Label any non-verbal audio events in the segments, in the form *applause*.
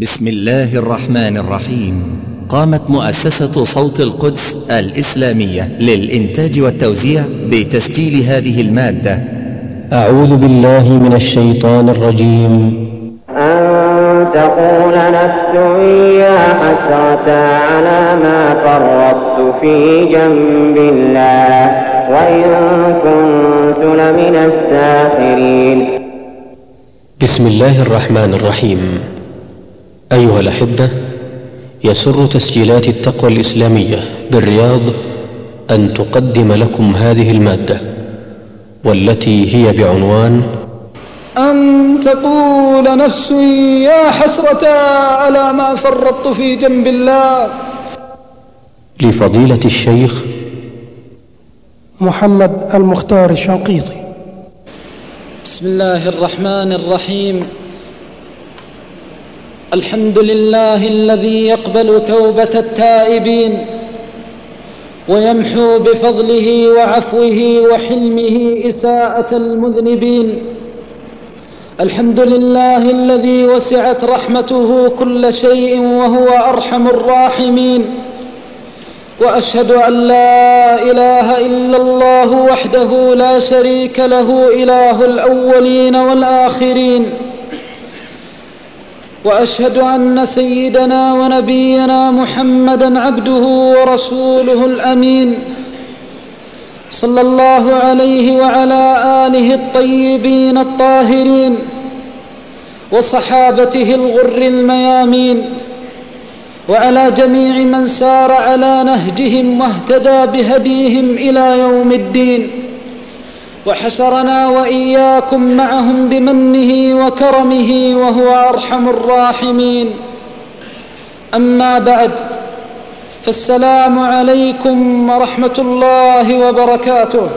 بسم الله الرحمن الرحيم. قامت مؤسسة صوت القدس الإسلامية للإنتاج والتوزيع بتسجيل هذه المادة. أعوذ بالله من الشيطان الرجيم. أن تقول نفس يا حسرة على ما فرطت في جنب الله وإن كنت لمن الساخرين. بسم الله الرحمن الرحيم. أيها الأحبة يسر تسجيلات التقوى الإسلامية بالرياض أن تقدم لكم هذه المادة والتي هي بعنوان أن تقول نفس يا حسرة على ما فرطت في جنب الله. لفضيلة الشيخ محمد المختار الشنقيطي. بسم الله الرحمن الرحيم. الحمد لله الذي يقبل توبة التائبين ويمحو بفضله وعفوه وحلمه إساءة المذنبين. الحمد لله الذي وسعت رحمته كل شيء وهو أرحم الراحمين. وأشهد أن لا إله إلا الله وحده لا شريك له إله الأولين والآخرين. وأشهد أن سيدنا ونبينا محمدا عبده ورسوله الأمين صلى الله عليه وعلى آله الطيبين الطاهرين وصحابته الغر الميامين وعلى جميع من سار على نهجهم واهتدى بهديهم إلى يوم الدين وحشرنا وإياكم معهم بمنه وكرمه وهو أرحم الراحمين. أما بعد فالسلام عليكم ورحمة الله وبركاته.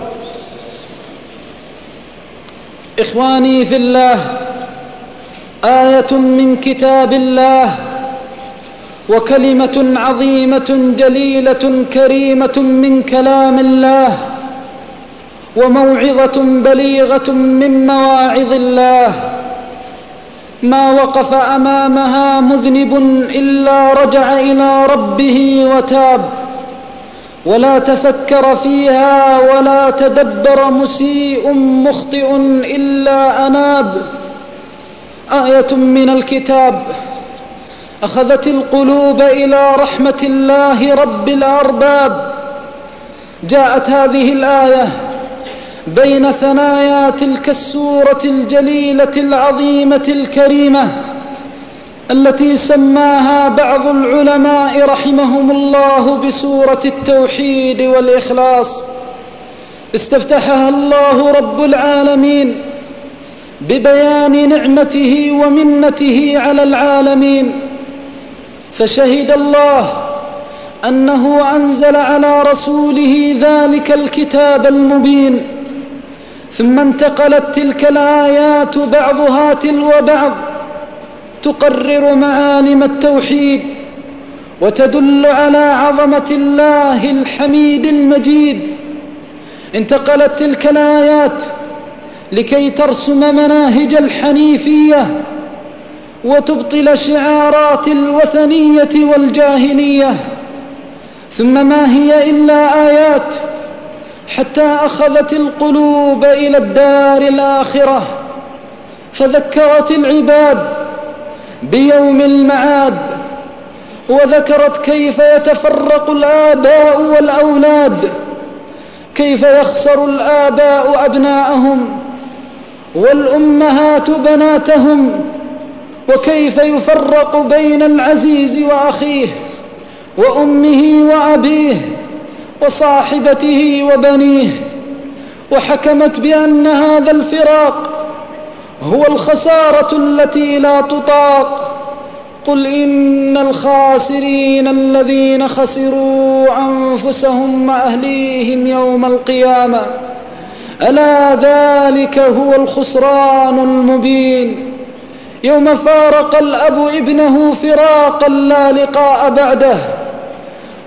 إخواني في الله آية من كتاب الله وكلمة عظيمة جليلة كريمة من كلام الله وموعظة بليغة من مواعظ الله. ما وقف أمامها مذنب إلا رجع إلى ربه وتاب. ولا تفكر فيها ولا تدبر مسيء مخطئ إلا أناب. آية من الكتاب. أخذت القلوب إلى رحمة الله رب الأرباب. جاءت هذه الآية. بين ثنايا تلك السورة الجليلة العظيمة الكريمة التي سماها بعض العلماء رحمهم الله بسورة التوحيد والإخلاص. استفتحها الله رب العالمين ببيان نعمته ومنته على العالمين. فشهد الله أنه أنزل على رسوله ذلك الكتاب المبين. ثم انتقلت تلك الآيات بعضها تلو بعض تقرر معالم التوحيد وتدل على عظمة الله الحميد المجيد. انتقلت تلك الآيات لكي ترسم مناهج الحنيفية وتبطل شعارات الوثنية والجاهلية. ثم ما هي إلا آيات حتى أخذت القلوب إلى الدار الآخرة فذكرت العباد بيوم المعاد وذكرت كيف يتفرق الآباء والأولاد كيف يخسر الآباء أبناءهم والأمهات بناتهم وكيف يفرق بين العزيز وأخيه وأمه وأبيه. وصاحبته وبنيه وحكمت بأن هذا الفراق هو الخسارة التي لا تطاق. قل إن الخاسرين الذين خسروا أنفسهم وأهليهم يوم القيامة ألا ذلك هو الخسران المبين. يوم فارق الأب ابنه فراقا لا لقاء بعده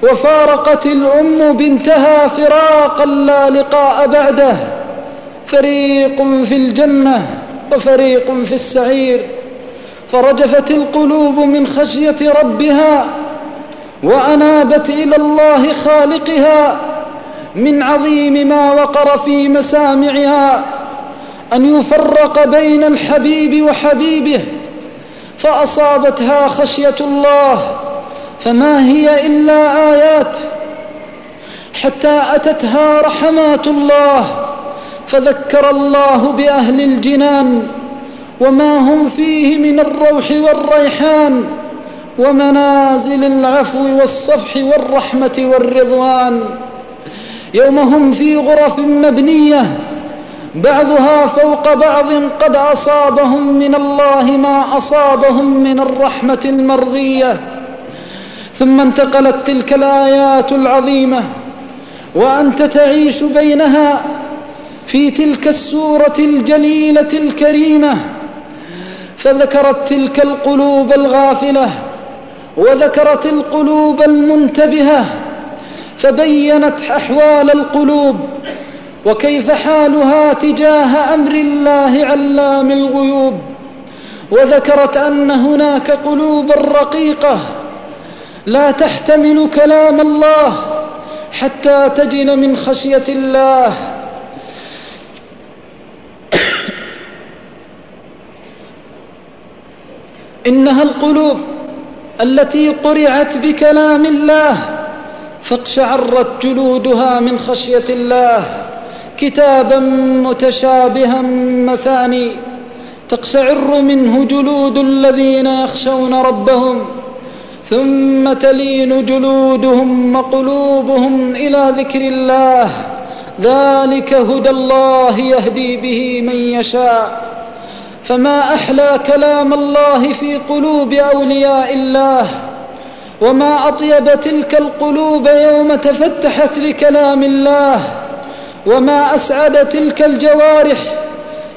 وفارقت الأم بنتها فراقا لا لقاء بعده. فريق في الجنة وفريق في السعير. فرجفت القلوب من خشية ربها وأنابت إلى الله خالقها من عظيم ما وقر في مسامعها أن يفرق بين الحبيب وحبيبه. فأصابتها خشية الله فما هي إلا آيات. حتى أتتها رحمات الله فذكر الله بأهل الجنان وما هم فيه من الروح والريحان ومنازل العفو والصفح والرحمة والرضوان. يوم هم في غرف مبنية بعضها فوق بعض قد أصابهم من الله ما أصابهم من الرحمة المرضية. ثم انتقلت تلك الآيات العظيمة وأنت تعيش بينها في تلك السورة الجليلة الكريمة فذكرت تلك القلوب الغافلة وذكرت القلوب المنتبهة فبينت أحوال القلوب وكيف حالها تجاه أمر الله علام الغيوب وذكرت أن هناك قلوبا رقيقة لا تحتمل كلام الله حتى تجن من خشية الله. إنها القلوب التي قرعت بكلام الله فاقشعرت جلودها من خشية الله. كتابا متشابها مثاني تقشعر منه جلود الذين يخشون ربهم. ثم تلين جلودهم وقلوبهم إلى ذكر الله. ذلك هدى الله يهدي به من يشاء. فما أحلى كلام الله في قلوب أولياء الله؟ وما أطيب تلك القلوب يوم تفتحت لكلام الله؟ وما أسعد تلك الجوارح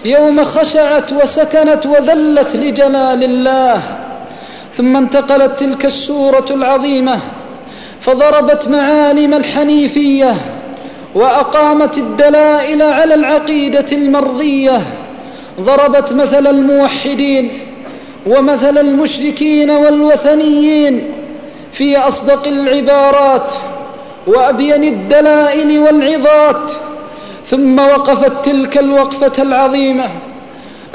يوم خشعت وسكنت وذلت لجلال الله؟ ثم انتقلت تلك السورة العظيمة فضربت معالم الحنيفية وأقامت الدلائل على العقيدة المرضية ضربت مثل الموحدين ومثل المشركين والوثنيين في أصدق العبارات وأبين الدلائل والعظات ثم وقفت تلك الوقفة العظيمة.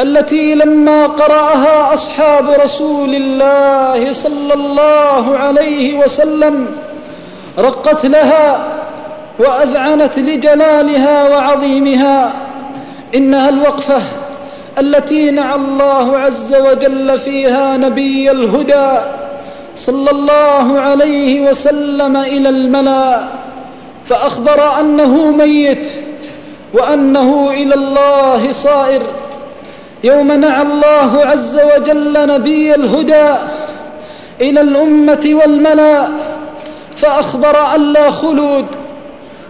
التي لما قرأها أصحاب رسول الله صلى الله عليه وسلم رقت لها وأذعنت لجلالها وعظيمها إنها الوقفة التي نعى الله عز وجل فيها نبي الهدى صلى الله عليه وسلم إلى الملا فأخبر أنه ميت وأنه إلى الله صائر. يوم نعى الله عز وجل نبي الهدى إلى الأمة والملأ فأخبر أن لا خلود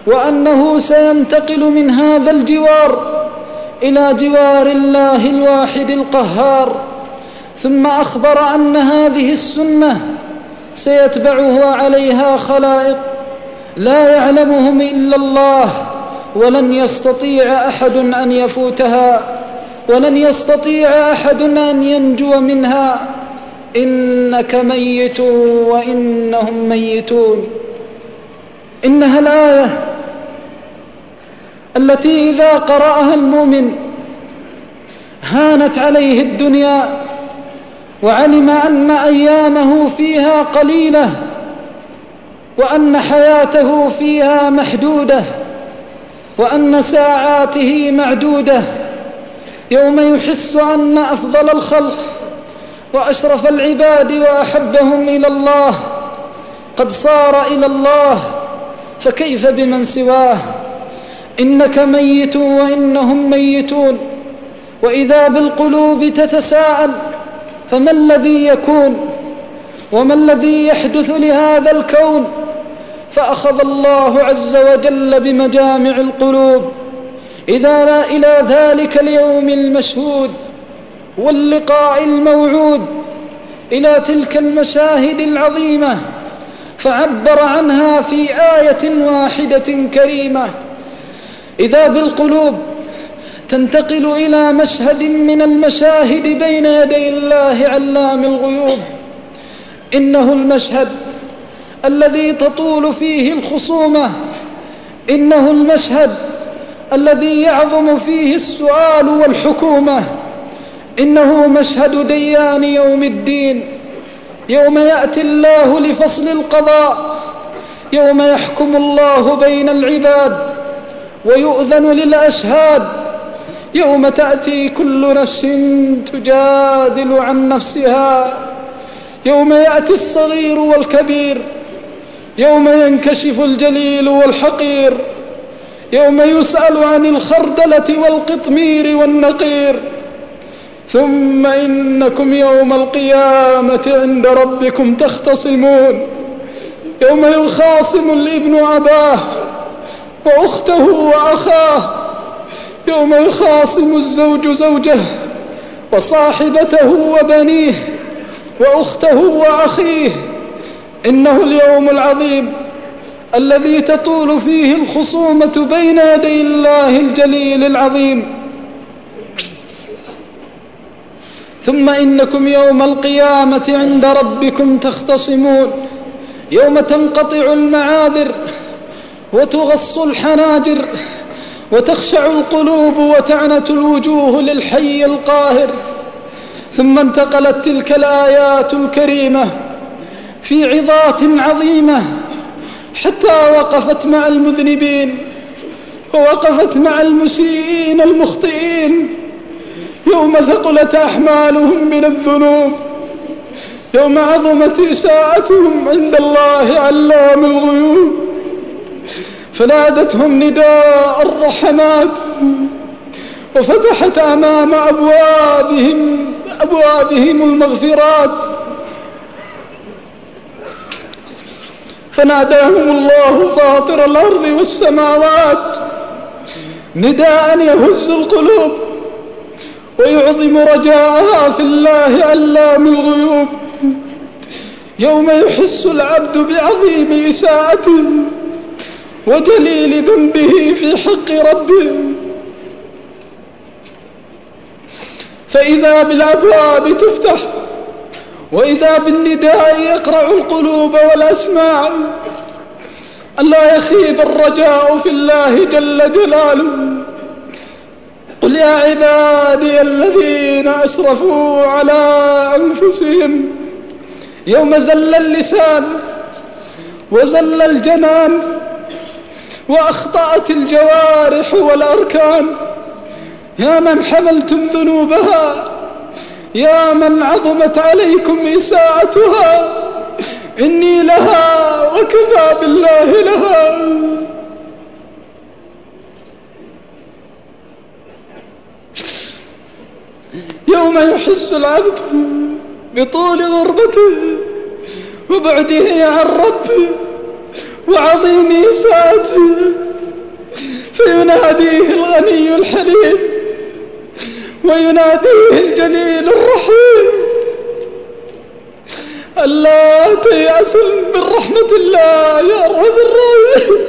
وأنه سينتقل من هذا الجوار إلى جوار الله الواحد القهار. ثم أخبر أن هذه السنة سيتبعه عليها خلائق لا يعلمهم إلا الله ولن يستطيع أحد أن يفوتها. ولن يستطيع أحد أن ينجو منها. إنك ميت وإنهم ميتون. إنها الآية التي إذا قرأها المؤمن هانت عليه الدنيا وعلم أن أيامه فيها قليلة وأن حياته فيها محدودة وأن ساعاته معدودة. يوم يحس أن أفضل الخلق وأشرف العباد وأحبهم إلى الله قد صار إلى الله فكيف بمن سواه؟ إنك ميت وإنهم ميتون وإذا بالقلوب تتساءل فما الذي يكون؟ وما الذي يحدث لهذا الكون؟ فأخذ الله عز وجل بمجامع القلوب إذا إلى ذلك اليوم المشهود واللقاء الموعود إلى تلك المشاهد العظيمة فعبر عنها في آية واحدة كريمة. إذا بالقلوب تنتقل إلى مشهد من المشاهد بين يدي الله علام الغيوب. إنه المشهد الذي تطول فيه الخصومة. إنه المشهد الذي يعظم فيه السؤال والحكومة. إنه مشهد ديان يوم الدين. يوم يأتي الله لفصل القضاء. يوم يحكم الله بين العباد. ويؤذن للأشهاد. يوم تأتي كل نفس تجادل عن نفسها. يوم يأتي الصغير والكبير. يوم ينكشف الجليل والحقير. يوم يسأل عن الخردلة والقطمير والنقير ثم إنكم يوم القيامة عند ربكم تختصمون. يوم يخاصم الابن أباه وأخته وأخاه. يوم يخاصم الزوج زوجه وصاحبته وبنيه وأخته وأخيه. إنه اليوم العظيم. الذي تطول فيه الخصومة بين يدي الله الجليل العظيم. ثم إنكم يوم القيامة عند ربكم تختصمون. يوم تنقطع المعاذر وتغص الحناجر وتخشع القلوب وتعنت الوجوه للحي القاهر. ثم انتقلت تلك الآيات الكريمة في عظات عظيمة حتى وقفت مع المذنبين ووقفت مع المسيئين المخطئين. يوم ثقلت أحمالهم من الذنوب يوم عظمت إساءتهم عند الله علام الغيوب. فنادتهم نداء الرحمات وفتحت أمام أبوابهم أبوابهم المغفرات. فناداهم الله فاطر الأرض والسماوات. نداء يهز القلوب ويعظم رجاءها في الله علام الغيوب يوم يحس العبد بعظيم إساءته وجليل ذنبه في حق ربه. فإذا بالأبواب تفتح وإذا بالنداء يقرع القلوب والأسماع. ألا يخيب الرجاء في الله جل جلاله. قل يا عبادي الذين أسرفوا على أنفسهم. يوم زل اللسان وزل الجنان وأخطأت الجوارح والأركان. يا من حملتم ذنوبها يا من عظمت عليكم إساءتها إني لها وكفى بالله لها. يوم يحس العبد بطول غربته وبعده عن ربه وعظيم إساءته فيناديه الغني الحليم. ويناديه الجليل الرحيم. ألا تيأس من رحمة الله يا رب الراحمين.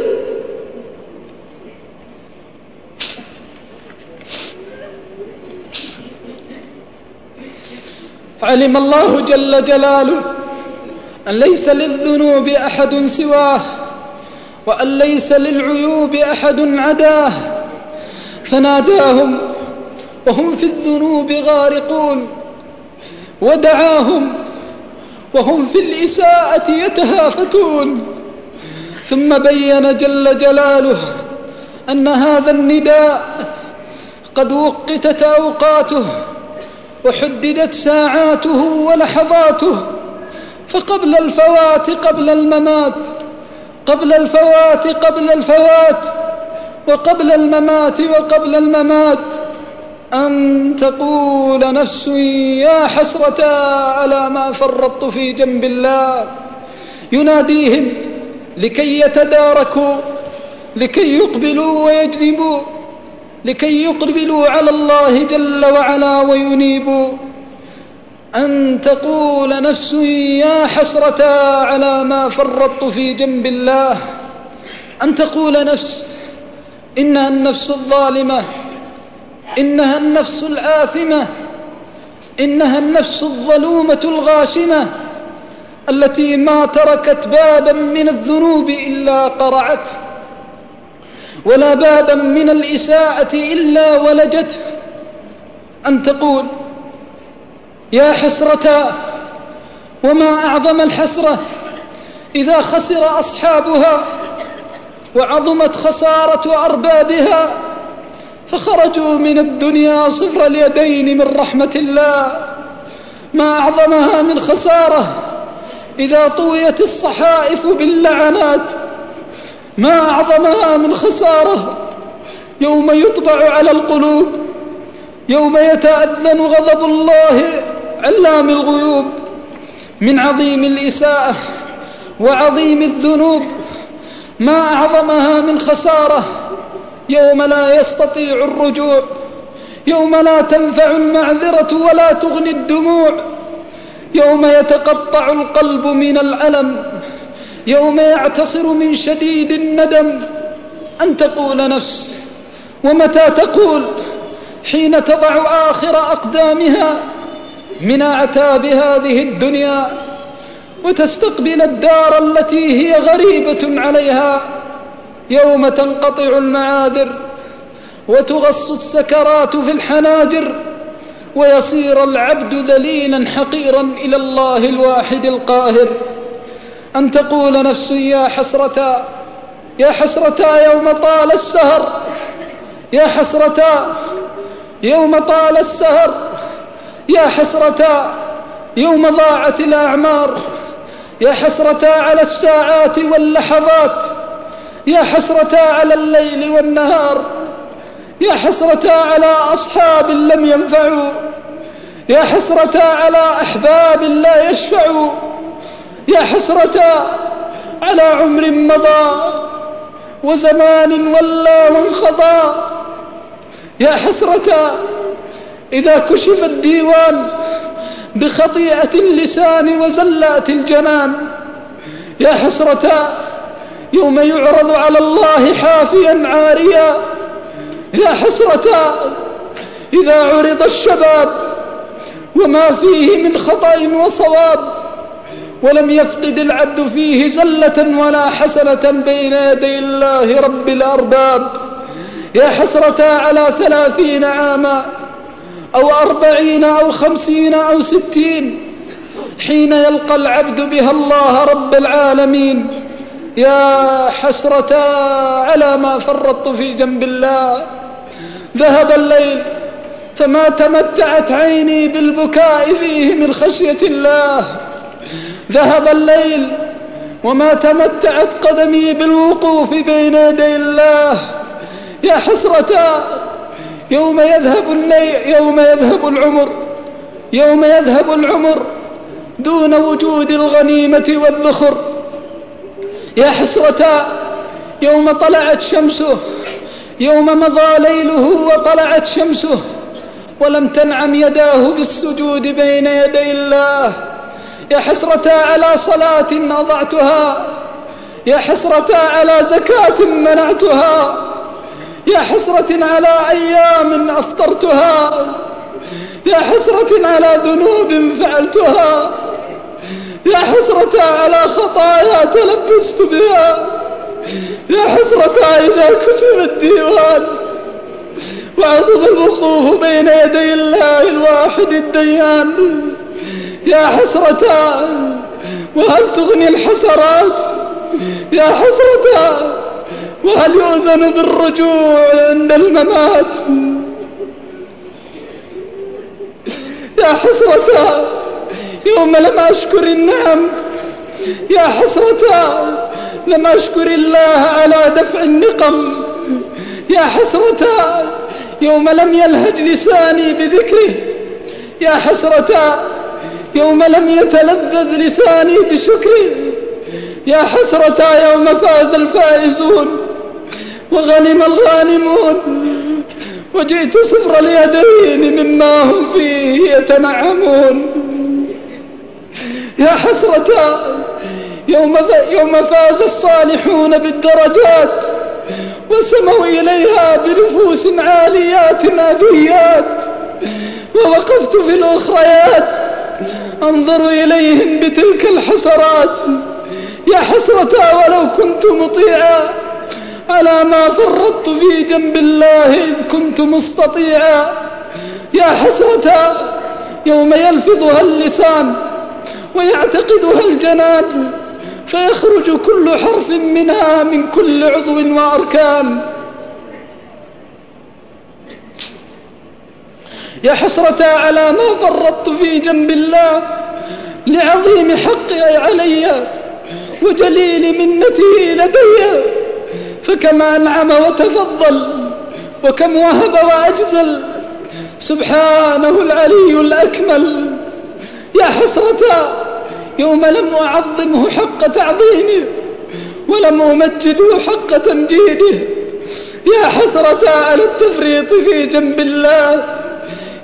علم الله جل جلاله أن ليس للذنوب أحد سواه وأن ليس للعيوب أحد عداه. فناداهم وهم في الذنوب غارقون ودعاهم وهم في الإساءة يتهافتون. ثم بين جل جلاله أن هذا النداء قد وقتت أوقاته وحددت ساعاته ولحظاته فقبل الفوات قبل الممات قبل الفوات قبل الفوات وقبل الممات وقبل الممات. أن تقول نفس يا حسرة على ما فرطت في جنب الله. يناديهم لكي يتداركوا لكي يقبلوا ويجنبوا لكي يقبلوا على الله جل وعلا وينيبوا. أن تقول نفس يا حسرة على ما فرطت في جنب الله. أن تقول نفس إنها النفس الظالمة إنها النفس الآثمة. إنها النفس الظلومة الغاشمة التي ما تركت بابا من الذنوب إلا قرعته ولا بابا من الإساءة إلا ولجته. أن تقول يا حسرتا وما أعظم الحسرة إذا خسر أصحابها وعظمت خسارة أربابها فخرجوا من الدنيا صفر اليدين من رحمة الله. ما أعظمها من خسارة. إذا طويت الصحائف باللعنات ما أعظمها من خسارة. يوم يطبع على القلوب يوم يتأذن غضب الله علام الغيوب. من عظيم الإساءة وعظيم الذنوب ما أعظمها من خسارة. يوم لا يستطيع الرجوع يوم لا تنفع المعذرة ولا تغني الدموع يوم يتقطع القلب من الألم يوم يعتصر من شديد الندم. أن تقول نفس ومتى تقول؟ حين تضع آخر أقدامها من أعتاب هذه الدنيا وتستقبل الدار التي هي غريبة عليها. يوم تنقطع المعاذر وتغص السكرات في الحناجر ويصير العبد ذليلا حقيرا إلى الله الواحد القاهر. أن تقول نفس يا حسرتا يا حسرتا يوم طال السهر يا حسرتا يوم طال السهر يا حسرتا يوم ضاعت الأعمار يا حسرتا على الساعات واللحظات. يا حسرتا على الليل والنهار يا حسرتا على أصحاب لم ينفعوا يا حسرتا على أحباب لا يشفعوا يا حسرتا على عمر مضى وزمان ولى وانخضى يا حسرتا إذا كشف الديوان بخطيئة اللسان وزلات الجنان يا حسرتا يوم يعرض على الله حافيا عاريا. يا حسرتا إذا عرض الشباب وما فيه من خطأ وصواب ولم يفقد العبد فيه زلة ولا حسنة بين يدي الله رب الأرباب. يا حسرتا على ثلاثين عاما أو أربعين أو خمسين أو ستين حين يلقى العبد بها الله رب العالمين. يا حسرة على ما فرطت في جنب الله. ذهب الليل فما تمتعت عيني بالبكاء فيه من خشية الله. ذهب الليل وما تمتعت قدمي بالوقوف بين يدي الله. يا حسرة يوم يذهب يوم يذهب العمر يوم يذهب العمر دون وجود الغنيمة والذخر. يا حسرة يوم طلعت شمسه يوم مضى ليله وطلعت شمسه ولم تنعم يداه بالسجود بين يدي الله. يا حسرة على صلاة أضعتها يا حسرة على زكاة منعتها يا حسرة على أيام أفطرتها يا حسرة على ذنوب فعلتها. يا حسرة على خطايا تلبست بها. يا حسرة إذا كتب الديوان. وعظم الوقوف بين يدي الله الواحد الديان. يا حسرة وهل تغني الحسرات؟ يا حسرة وهل يؤذن بالرجوع عند الممات؟ يا حسرة يوم لم أشكر النعم يا حسرة لم أشكر الله على دفع النقم. يا حسرة يوم لم يلهج لساني بذكره. يا حسرة يوم لم يتلذذ لساني بشكره. يا حسرة يوم فاز الفائزون وغنم الغانمون. وجئت صفر اليدين مما هم فيه يتنعمون. يا حسرة يوم, يوم فاز الصالحون بالدرجات وسموا إليها بنفوس عاليات أبيات ووقفت في الأخريات أنظر إليهم بتلك الحسرات. يا حسرة ولو كنت مطيعا على ما فرطت في جنب الله إذ كنت مستطيعا. يا حسرة يوم يلفظها اللسان ويعتقدها الجنان فيخرج كل حرف منها من كل عضو وأركان. يا حسرة على ما فرطت في جنب الله لعظيم حقي علي وجليل منته لدي. فكم أنعم وتفضل وكم وهب وأجزل سبحانه العلي الأكمل. يا حسرة يوم لم أعظمه حق تعظيمه ولم أمجده حق تمجيده. يا حسرة على التفريط في جنب الله؟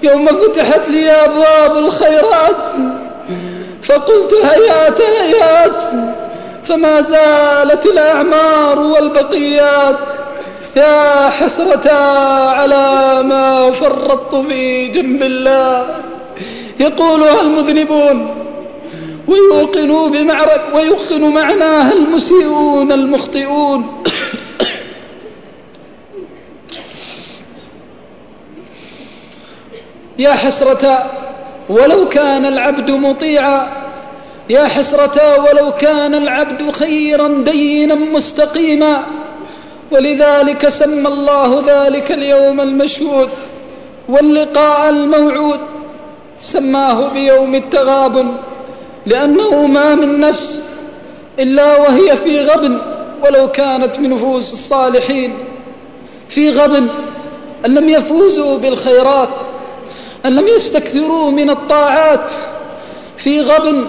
يوم فتحت لي أبواب الخيرات فقلت هيات هيات فما زالت الأعمار والبقيات. يا حسرة على ما فرطت في جنب الله؟ يقولها المذنبون ويوقنوا بمعرك ويوقن معناها المسيئون المخطئون *coughs* يا حسرة ولو كان العبد مطيعا يا حسرة ولو كان العبد خيرا دينا مستقيما ولذلك سمى الله ذلك اليوم المشهود واللقاء الموعود سماه بيوم التغابن لأنه ما من نفس إلا وهي في غبن ولو كانت من نفوس الصالحين. في غبن أن لم يفوزوا بالخيرات أن لم يستكثروا من الطاعات. في غبن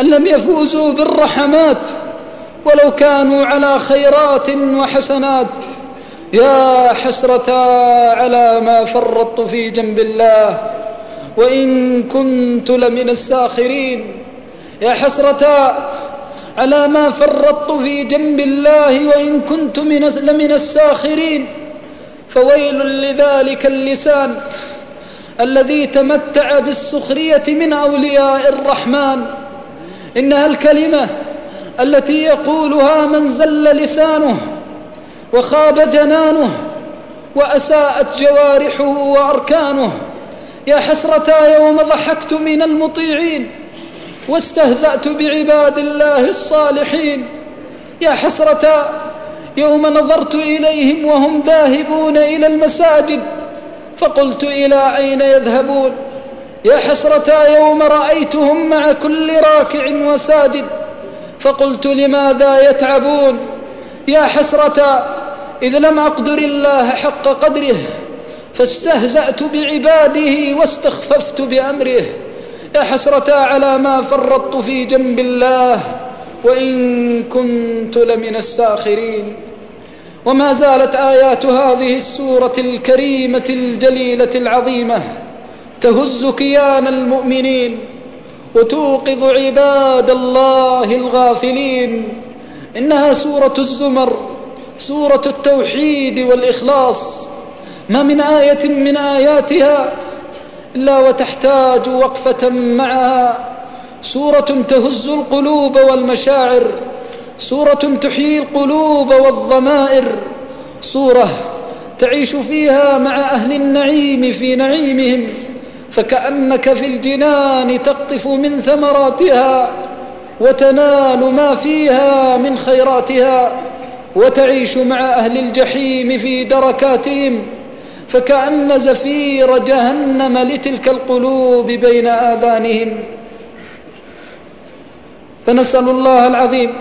أن لم يفوزوا بالرحمات ولو كانوا على خيرات وحسنات. يا حسرة على ما فرطت في جنب الله. وإن كنت لمن الساخرين. يا حسرة على ما فرطت في جنب الله وإن كنت من لمن الساخرين. فويل لذلك اللسان الذي تمتع بالسخرية من أولياء الرحمن. إنها الكلمة التي يقولها من زل لسانه وخاب جنانه وأساءت جوارحه وأركانه. يا حسرة يوم ضحكت من المطيعين واستهزأت بعباد الله الصالحين. يا حسرة يوم نظرت إليهم وهم ذاهبون إلى المساجد فقلت إلى أين يذهبون؟ يا حسرة يوم رأيتهم مع كل راكع وساجد فقلت لماذا يتعبون؟ يا حسرة إذ لم أقدر الله حق قدره فاستهزأت بعباده واستخففت بأمره. يا حسرة على ما فرطت في جنب الله وإن كنت لمن الساخرين. وما زالت آيات هذه السورة الكريمة الجليلة العظيمة تهز كيان المؤمنين وتوقظ عباد الله الغافلين. إنها سورة الزمر سورة التوحيد والإخلاص. ما من آية من آياتها إلا وتحتاج وقفة معها. سورة تهز القلوب والمشاعر سورة تحيي القلوب والضمائر سورة تعيش فيها مع أهل النعيم في نعيمهم فكأنك في الجنان تقطف من ثمراتها وتنال ما فيها من خيراتها وتعيش مع أهل الجحيم في دركاتهم. فكأن زفير جهنم لتلك القلوب بين آذانهم. فنسأل الله العظيم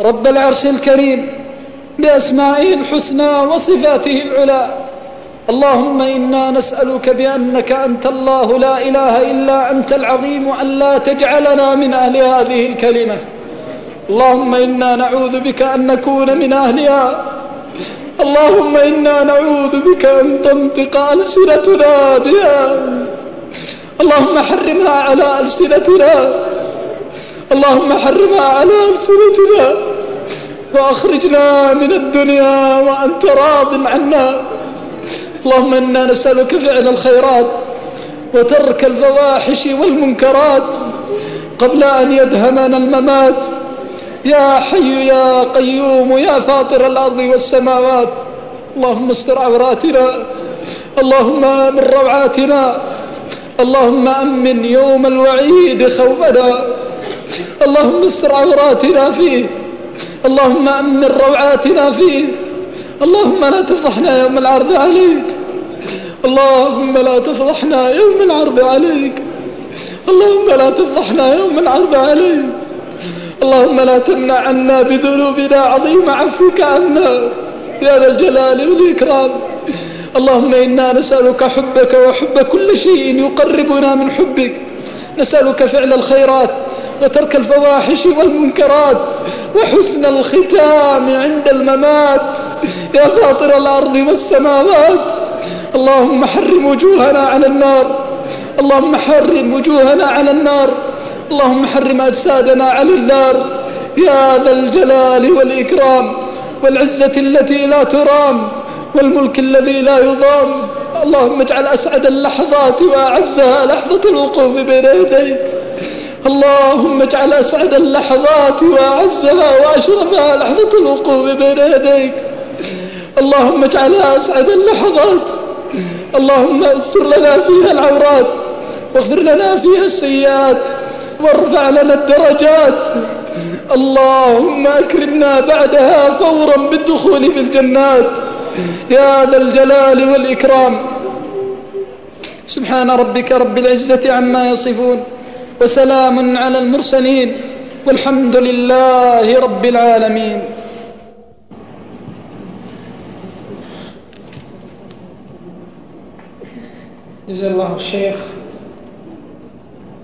رب العرش الكريم بأسمائه الحسنى وصفاته العلى. اللهم إنا نسألك بأنك أنت الله لا إله إلا أنت العظيم أن لا تجعلنا من أهل هذه الكلمة. اللهم إنا نعوذ بك أن نكون من أهلها. اللهم إنا نعوذ بك أن تنطق ألسنتنا بها. اللهم حرمها على ألسنتنا. اللهم حرمها على ألسنتنا. وأخرجنا من الدنيا وأنت راض عنا. اللهم إنا نسألك فعل الخيرات وترك الفواحش والمنكرات قبل أن يدهمنا الممات. يا حي يا قيوم يا فاطر الأرض والسماوات. اللهم استر عوراتنا. اللهم من روعاتنا. اللهم أمن يوم الوعيد خوفنا. اللهم استر عوراتنا فيه. اللهم أمن روعاتنا فيه. اللهم لا تفضحنا يوم العرض عليك. اللهم لا تفضحنا يوم العرض عليك. اللهم لا تفضحنا يوم العرض عليك. اللهم لا تمنع عنا بذنوبنا عظيم عفوك عنا. يا ذا الجلال والإكرام. اللهم إنا نسألك حبك وحب كل شيء يقربنا من حبك. نسألك فعل الخيرات وترك الفواحش والمنكرات وحسن الختام عند الممات. يا فاطر الأرض والسماوات. اللهم حرم وجوهنا على النار. اللهم حرم وجوهنا على النار. اللهم حرم أجسادنا على النار. يا ذا الجلال والإكرام والعزة التي لا ترام والملك الذي لا يضام. اللهم اجعل أسعد اللحظات وأعزها لحظة الوقوف بين يديك. اللهم اجعل أسعد اللحظات وأعزها وأشرفها لحظة الوقوف بين يديك. اللهم اجعلها أسعد اللحظات. اللهم استر لنا فيها العورات واغفر لنا فيها السيئات. وارفع لنا الدرجات. اللهم أكرمنا بعدها فورا بالدخول في الجنات. يا ذا الجلال والإكرام. سبحان ربك رب العزة عما يصفون وسلام على المرسلين. والحمد لله رب العالمين. جزا الله الشيخ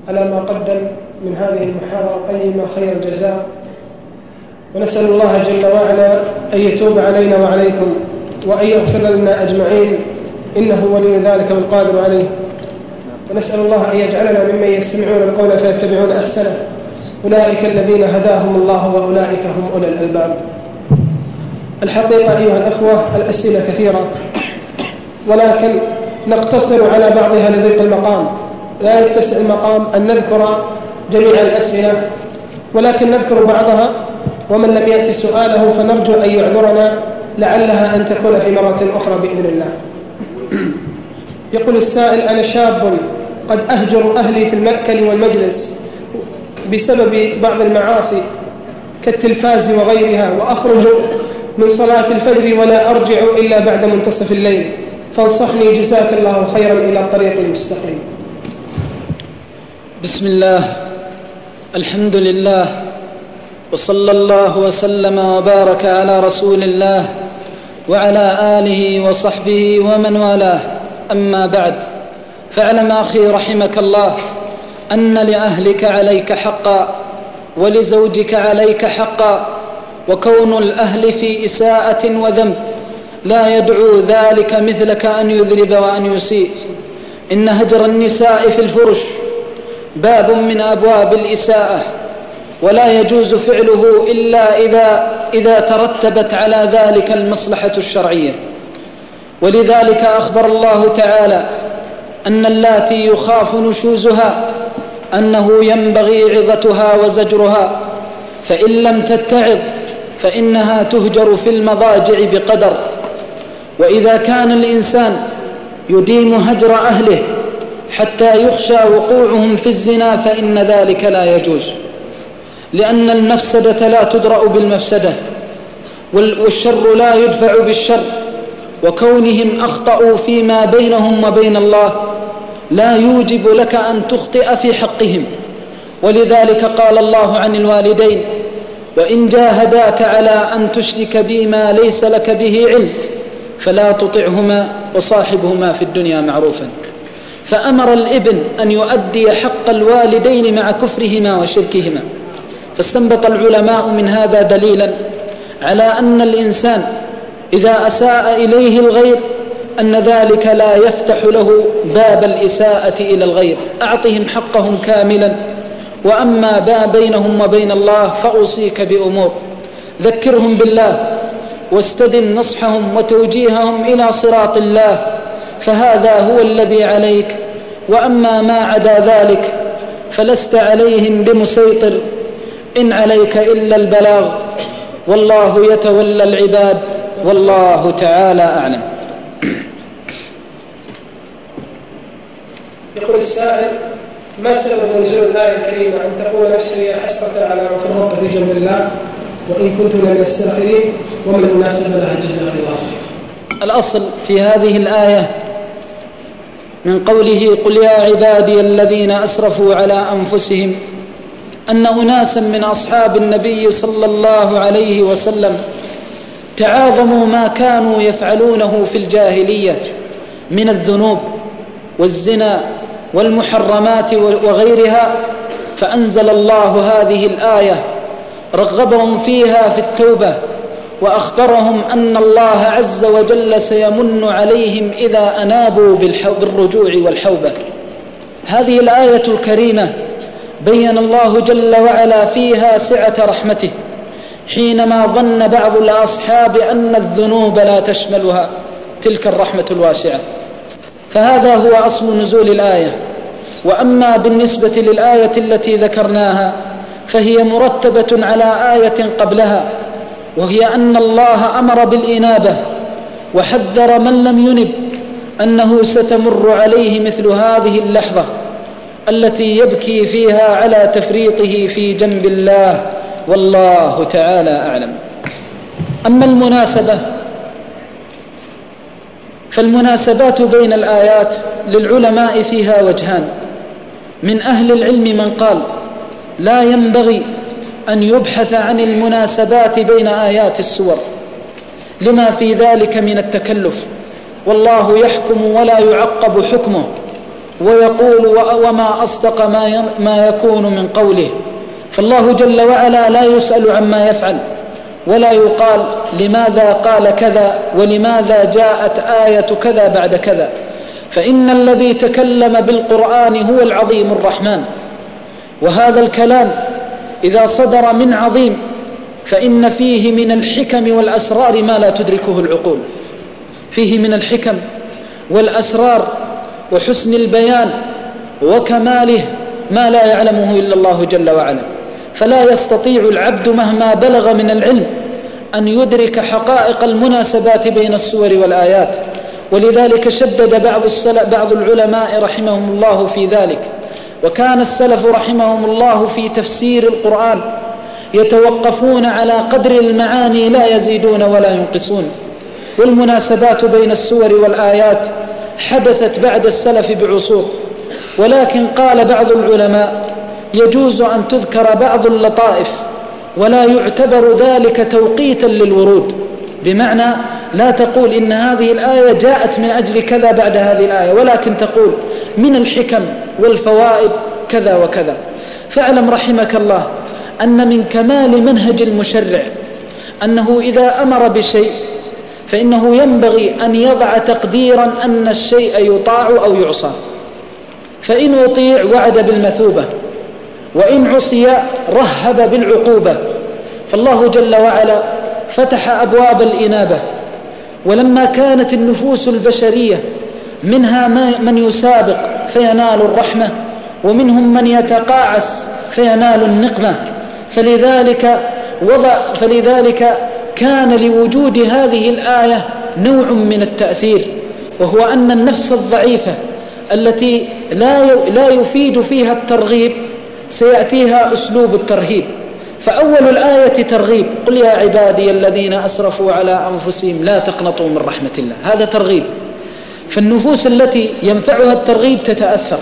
على ما قدم. من هذه المحاضرة القيمة خير الجزاء. ونسأل الله جل وعلا أن يتوب علينا وعليكم وأن يغفر لنا أجمعين. إنه ولي ذلك والقادر عليه. ونسأل الله أن يجعلنا ممن يستمعون القول فيتبعون أحسنه. أولئك الذين هداهم الله وأولئك هم أولي الألباب. الحقيقة أيها الأخوة الأسئلة كثيرة. ولكن نقتصر على بعضها لضيق المقام. لا يتسع المقام أن نذكر جميع الأسئلة ولكن نذكر بعضها ومن لم يأتي سؤاله فنرجو أن يعذرنا لعلها أن تكون في مرة أخرى بإذن الله. يقول السائل أنا شاب قد أهجر أهلي في المأكل والمجلس بسبب بعض المعاصي كالتلفاز وغيرها وأخرج من صلاة الفجر ولا أرجع إلا بعد منتصف الليل. فانصحني جزاك الله خيرا إلى الطريق المستقيم بسم الله. الحمد لله وصلى الله وسلم وبارك على رسول الله وعلى آله وصحبه ومن والاه. أما بعد فاعلم أخي رحمك الله أن لأهلك عليك حقا ولزوجك عليك حقا وكون الأهل في إساءة وذنب. لا يدعو ذلك مثلك أن يذنب وأن يسيء. إن هجر النساء في الفرش باب من أبواب الإساءة ولا يجوز فعله إلا إذا, إذا ترتبت على ذلك المصلحة الشرعية. ولذلك أخبر الله تعالى أن اللاتي يخاف نشوزها أنه ينبغي عظتها وزجرها فإن لم تتعظ فإنها تهجر في المضاجع بقدر. وإذا كان الإنسان يديم هجر أهله حتى يخشى وقوعهم في الزنا فإن ذلك لا يجوز. لأن المفسدة لا تدرأ بالمفسدة والشر لا يدفع بالشر. وكونهم أخطأوا فيما بينهم وبين الله لا يوجب لك أن تخطئ في حقهم. ولذلك قال الله عن الوالدين وإن جاهداك على أن تشرك بي ما ليس لك به علم فلا تطعهما وصاحبهما في الدنيا معروفا. فأمر الإبن أن يؤدي حق الوالدين مع كفرهما وشركهما. فاستنبط العلماء من هذا دليلا على أن الإنسان إذا أساء إليه الغير أن ذلك لا يفتح له باب الإساءة إلى الغير. أعطهم حقهم كاملا. وأما ما بينهم وبين الله فأوصيك بأمور. ذكرهم بالله واستدم نصحهم وتوجيههم إلى صراط الله. فهذا هو الذي عليك. وأما ما عدا ذلك فلست عليهم بمسيطر. إن عليك إلا البلاغ. والله يتولى العباد. والله تعالى أعلم. يقول السائل ما سبب نزول الآية الكريمة أن تقول نفسي يا حسرة على ما فرطت في جنب الله وإن كنت من الساخرين وما المناسبة لها جزاك الله. الأصل في هذه الآية من قوله قل يا عبادي الذين أسرفوا على أنفسهم أن أناسا من أصحاب النبي صلى الله عليه وسلم تعاظموا ما كانوا يفعلونه في الجاهلية من الذنوب والزنا والمحرمات وغيرها فأنزل الله هذه الآية رغبهم فيها في التوبة وأخبرهم أن الله عز وجل سيمن عليهم إذا أنابوا بالرجوع والحوبة. هذه الآية الكريمة بين الله جل وعلا فيها سعة رحمته حينما ظن بعض الأصحاب أن الذنوب لا تشملها تلك الرحمة الواسعة. فهذا هو أصل نزول الآية. وأما بالنسبة للآية التي ذكرناها فهي مرتبة على آية قبلها. وهي أن الله أمر بالإنابة وحذر من لم ينب أنه ستمر عليه مثل هذه اللحظة التي يبكي فيها على تفريطه في جنب الله والله تعالى أعلم. أما المناسبة فالمناسبات بين الآيات للعلماء فيها وجهان. من أهل العلم من قال لا ينبغي أن يبحث عن المناسبات بين آيات السور. لما في ذلك من التكلف. والله يحكم ولا يعقب حكمه. ويقول وما أصدق ما ما يكون من قوله. فالله جل وعلا لا يسأل عما يفعل. ولا يقال لماذا قال كذا ولماذا جاءت آية كذا بعد كذا. فإن الذي تكلم بالقرآن هو العظيم الرحمن. وهذا الكلام إذا صدر من عظيم فإن فيه من الحكم والأسرار ما لا تدركه العقول. فيه من الحكم والأسرار وحسن البيان وكماله ما لا يعلمه إلا الله جل وعلا. فلا يستطيع العبد مهما بلغ من العلم أن يدرك حقائق المناسبات بين السور والآيات. ولذلك شدد بعض, بعض العلماء رحمهم الله في ذلك. وكان السلف رحمهم الله في تفسير القرآن يتوقفون على قدر المعاني لا يزيدون ولا ينقصون. والمناسبات بين السور والآيات حدثت بعد السلف بعصور. ولكن قال بعض العلماء يجوز أن تذكر بعض اللطائف ولا يعتبر ذلك توقيتا للورود. بمعنى لا تقول إن هذه الآية جاءت من أجل كذا بعد هذه الآية ولكن تقول من الحكم والفوائد كذا وكذا. فاعلم رحمك الله أن من كمال منهج المشرع أنه إذا أمر بشيء فإنه ينبغي أن يضع تقديرا أن الشيء يطاع أو يعصى. فإن أطيع وعد بالمثوبة وإن عصي رهب بالعقوبة. فالله جل وعلا فتح أبواب الإنابة. ولما كانت النفوس البشرية منها من يسابق فينال الرحمة ومنهم من يتقاعس فينال النقمة. فلذلك وضع فلذلك كان لوجود هذه الآية نوع من التأثير وهو أن النفس الضعيفة التي لا لا يفيد فيها الترغيب سيأتيها أسلوب الترهيب. فأول الآية ترغيب. قل يا عبادي الذين أسرفوا على أنفسهم لا تقنطوا من رحمة الله. هذا ترغيب. فالنفوس التي ينفعها الترغيب تتأثر.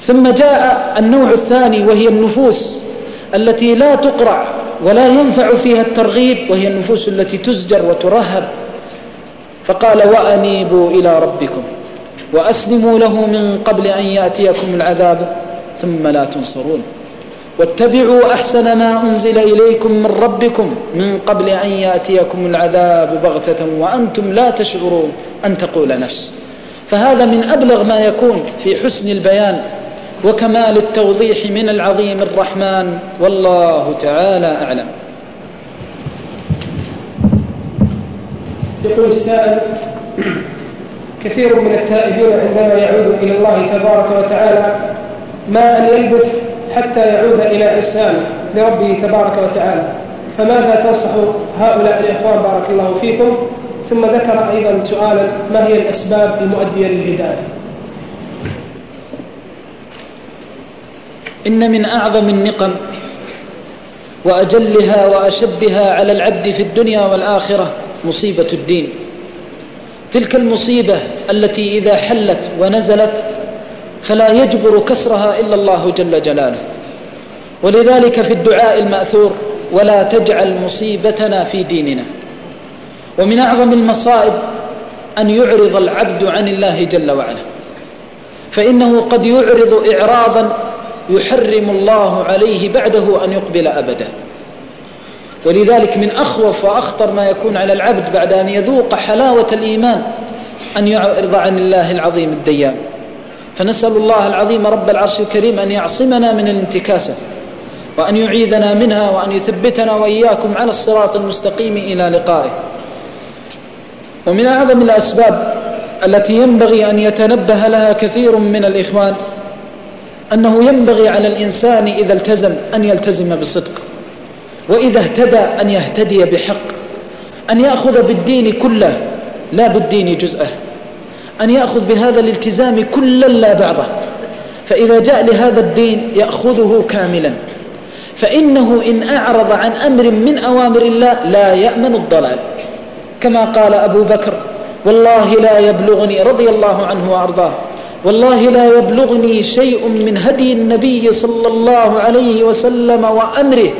ثم جاء النوع الثاني وهي النفوس التي لا تقرع ولا ينفع فيها الترغيب وهي النفوس التي تزجر وترهب. فقال وأنيبوا إلى ربكم وأسلموا له من قبل أن يأتيكم العذاب ثم لا تنصرون. واتبعوا أحسن ما أنزل إليكم من ربكم من قبل أن يأتيكم العذاب بغتة وأنتم لا تشعرون أن تقول نفس. فهذا من أبلغ ما يكون في حسن البيان وكمال التوضيح من العظيم الرحمن والله تعالى أعلم. يقول السائل كثير من التائبين عندما يعود إلى الله تبارك وتعالى ما أن يلبث حتى يعود إلى عصيانه لربه تبارك وتعالى. فماذا تنصح هؤلاء الإخوان بارك الله فيكم؟ ثم ذكر أيضا سؤالا ما هي الأسباب المؤدية للهداية؟ إن من أعظم النقم وأجلها وأشدها على العبد في الدنيا والآخرة مصيبة الدين. تلك المصيبة التي إذا حلت ونزلت فلا يجبر كسرها إلا الله جل جلاله. ولذلك في الدعاء المأثور ولا تجعل مصيبتنا في ديننا. ومن أعظم المصائب أن يعرض العبد عن الله جل وعلا. فإنه قد يعرض إعراضا يحرم الله عليه بعده أن يقبل أبدا. ولذلك من أخوف وأخطر ما يكون على العبد بعد أن يذوق حلاوة الإيمان أن يعرض عن الله العظيم الديان. فنسأل الله العظيم رب العرش الكريم أن يعصمنا من الانتكاسة وأن يعيذنا منها وأن يثبتنا وإياكم على الصراط المستقيم إلى لقائه. ومن أعظم الأسباب التي ينبغي أن يتنبه لها كثير من الإخوان أنه ينبغي على الإنسان إذا التزم أن يلتزم بصدق وإذا اهتدى أن يهتدي بحق أن يأخذ بالدين كله لا بالدين جزءه. أن يأخذ بهذا الالتزام كلا لا بعضه. فإذا جاء لهذا الدين يأخذه كاملا. فإنه إن أعرض عن أمر من أوامر الله لا يأمن الضلال. كما قال أبو بكر والله لا يبلغني رضي الله عنه وأرضاه والله لا يبلغني شيء من هدي النبي صلى الله عليه وسلم وأمره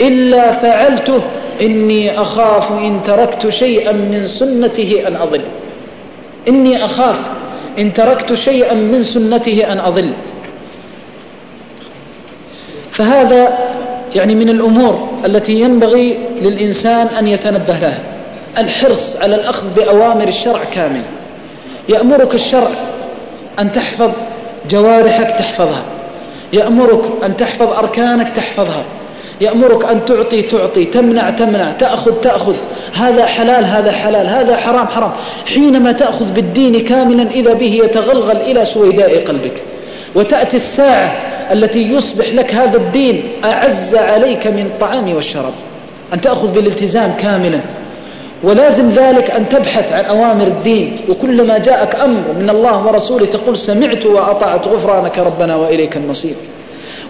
إلا فعلته إني أخاف إن تركت شيئا من سنته أن أضل إني أخاف إن تركت شيئا من سنته أن أضل. فهذا يعني من الأمور التي ينبغي للإنسان أن يتنبه لها. الحرص على الأخذ بأوامر الشرع كامل. يأمرك الشرع أن تحفظ جوارحك تحفظها. يأمرك أن تحفظ أركانك تحفظها. يأمرك أن تعطي تعطي تمنع تمنع تأخذ تأخذ. هذا حلال هذا حلال هذا حرام حرام. حينما تأخذ بالدين كاملا إذا به يتغلغل إلى سويداء قلبك. وتأتي الساعة التي يصبح لك هذا الدين أعز عليك من الطعام والشراب. أن تأخذ بالالتزام كاملا. ولازم ذلك أن تبحث عن أوامر الدين. وكلما جاءك أمر من الله ورسوله تقول سمعت وأطعت غفرانك ربنا وإليك المصير.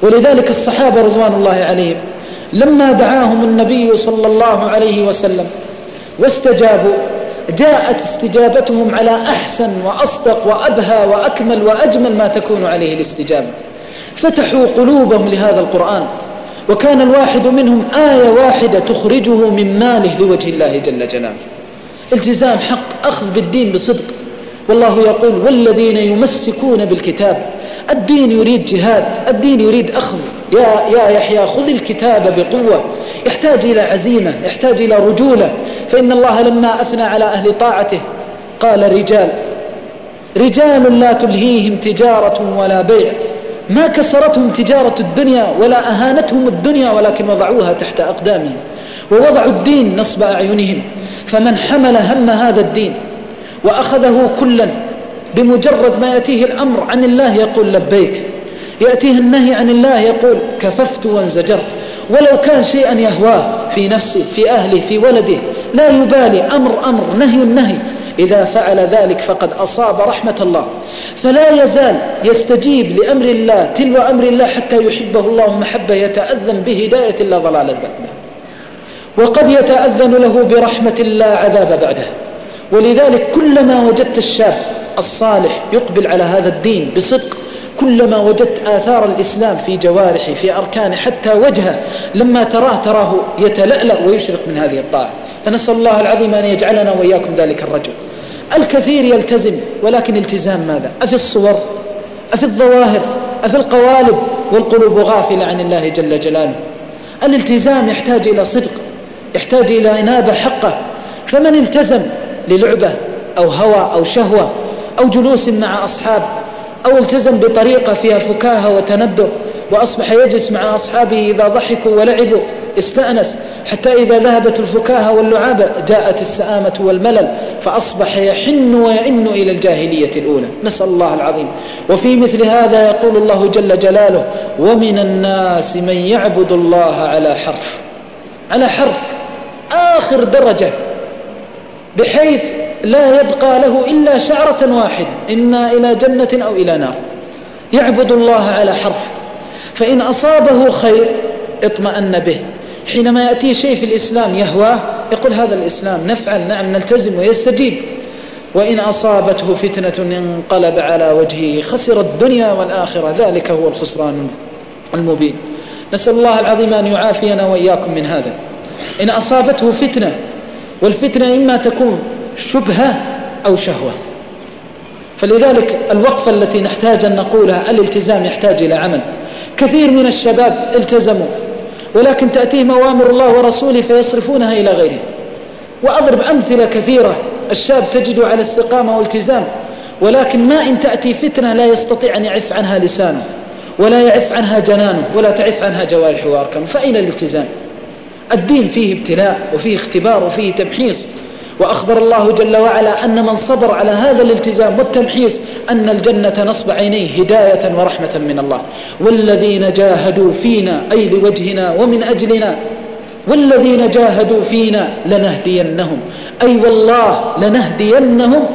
ولذلك الصحابة رضوان الله عليهم لما دعاهم النبي صلى الله عليه وسلم واستجابوا جاءت استجابتهم على أحسن وأصدق وأبهى وأكمل وأجمل ما تكون عليه الاستجابة. فتحوا قلوبهم لهذا القرآن وكان الواحد منهم آية واحدة تخرجه من ماله لوجه الله جل جلاله. التزام حق أخذ بالدين بصدق. والله يقول والذين يمسكون بالكتاب الدين يريد جهاد الدين يريد أخذ. يا, يا يحيى خذ الكتاب بقوة. يحتاج إلى عزيمة يحتاج إلى رجولة. فإن الله لما أثنى على أهل طاعته قال رجال رجال لا تلهيهم تجارة ولا بيع. ما كسرتهم تجارة الدنيا ولا أهانتهم الدنيا ولكن وضعوها تحت أقدامهم ووضعوا الدين نصب أعينهم. فمن حمل هم هذا الدين وأخذه كلا بمجرد ما يأتيه الأمر عن الله يقول لبيك. يأتيه النهي عن الله يقول كففت وانزجرت ولو كان شيئا يهواه في نفسه في أهله في ولده لا يبالي أمر أمر نهي نهي. إذا فعل ذلك فقد أصاب رحمة الله. فلا يزال يستجيب لأمر الله تلو أمر الله حتى يحبه الله محبة يتأذن بهداية الله ضلال بعده وقد يتأذن له برحمة الله عذاب بعده. ولذلك كلما وجدت الشاب الصالح يقبل على هذا الدين بصدق كلما وجدت آثار الإسلام في جوارحه في أركانه حتى وجهه لما تراه تراه يتلألأ ويشرق من هذه الطاعة. فنسأل الله العظيم أن يجعلنا وإياكم ذلك الرجل. الكثير يلتزم ولكن التزام ماذا؟ أفي الصور أفي الظواهر أفي القوالب والقلوب غافلة عن الله جل جلاله. الالتزام يحتاج إلى صدق يحتاج إلى إنابة حقة. فمن التزم للعبة أو هوى أو شهوة أو جلوس مع أصحاب أو التزم بطريقة فيها فكاهة وتندر وأصبح يجلس مع أصحابه إذا ضحكوا ولعبوا. استأنس حتى إذا ذهبت الفكاهة واللعابة جاءت السآمة والملل فأصبح يحن ويئن إلى الجاهلية الأولى. نسأل الله العظيم. وفي مثل هذا يقول الله جل جلاله ومن الناس من يعبد الله على حرف. على حرف آخر درجة بحيث لا يبقى له إلا شعرة واحدة إما إلى جنة أو إلى نار. يعبد الله على حرف. فإن أصابه خير اطمأن به. حينما يأتي شيء في الإسلام يهواه يقول هذا الإسلام نفعل نعم نلتزم ويستجيب. وإن أصابته فتنة انقلب على وجهه خسر الدنيا والآخرة. ذلك هو الخسران المبين. نسأل الله العظيم أن يعافينا وإياكم من هذا. إن أصابته فتنة والفتنة إما تكون شبهة أو شهوة. فلذلك الوقفة التي نحتاج أن نقولها الالتزام يحتاج إلى عمل. كثير من الشباب التزموا ولكن تأتيهم أوامر الله ورسوله فيصرفونها إلى غيره. وأضرب أمثلة كثيرة الشاب تجده على استقامة والتزام ولكن ما إن تأتي فتنة لا يستطيع أن يعف عنها لسانه ولا يعف عنها جنانه ولا تعف عنها جوارحه وأركانه. فأين الالتزام؟ الدين فيه ابتلاء وفيه اختبار وفيه تمحيص وأخبر الله جل وعلا أن من صبر على هذا الالتزام والتمحيص أن الجنة نصب عينيه هداية ورحمة من الله. والذين جاهدوا فينا أي لوجهنا ومن أجلنا والذين جاهدوا فينا لنهدينهم. أي والله لنهدينهم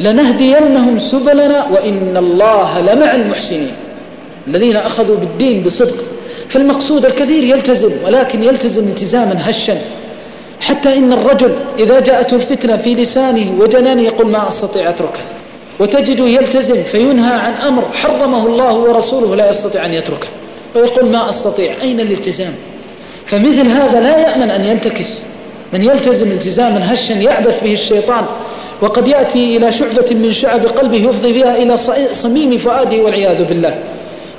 لنهدينهم سبلنا وإن الله لمع المحسنين. الذين أخذوا بالدين بصدق فالمقصود الكثير يلتزم ولكن يلتزم التزاما هشا. حتى إن الرجل إذا جاءته الفتنة في لسانه وجنانه يقول ما أستطيع أتركه. وتجده يلتزم فينهى عن أمر حرمه الله ورسوله لا يستطيع أن يتركه. ويقول ما أستطيع أين الالتزام؟ فمثل هذا لا يأمن أن ينتكس. من يلتزم التزاما هشا يعبث به الشيطان وقد يأتي إلى شعبة من شعب قلبه يفضي بها إلى صميم فؤاده والعياذ بالله.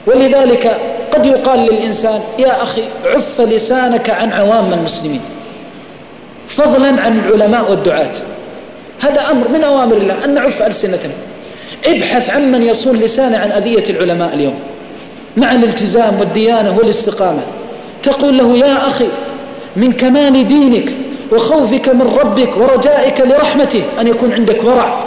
ولذلك قد يقال للإنسان يا أخي عف لسانك عن عوام المسلمين. فضلا عن العلماء والدعاة. هذا أمر من أوامر الله أن نعف ألسنتنا. ابحث عن من يصون لسانه عن أذية العلماء اليوم. مع الالتزام والديانة والاستقامة. تقول له يا أخي من كمال دينك وخوفك من ربك ورجائك لرحمته أن يكون عندك ورع.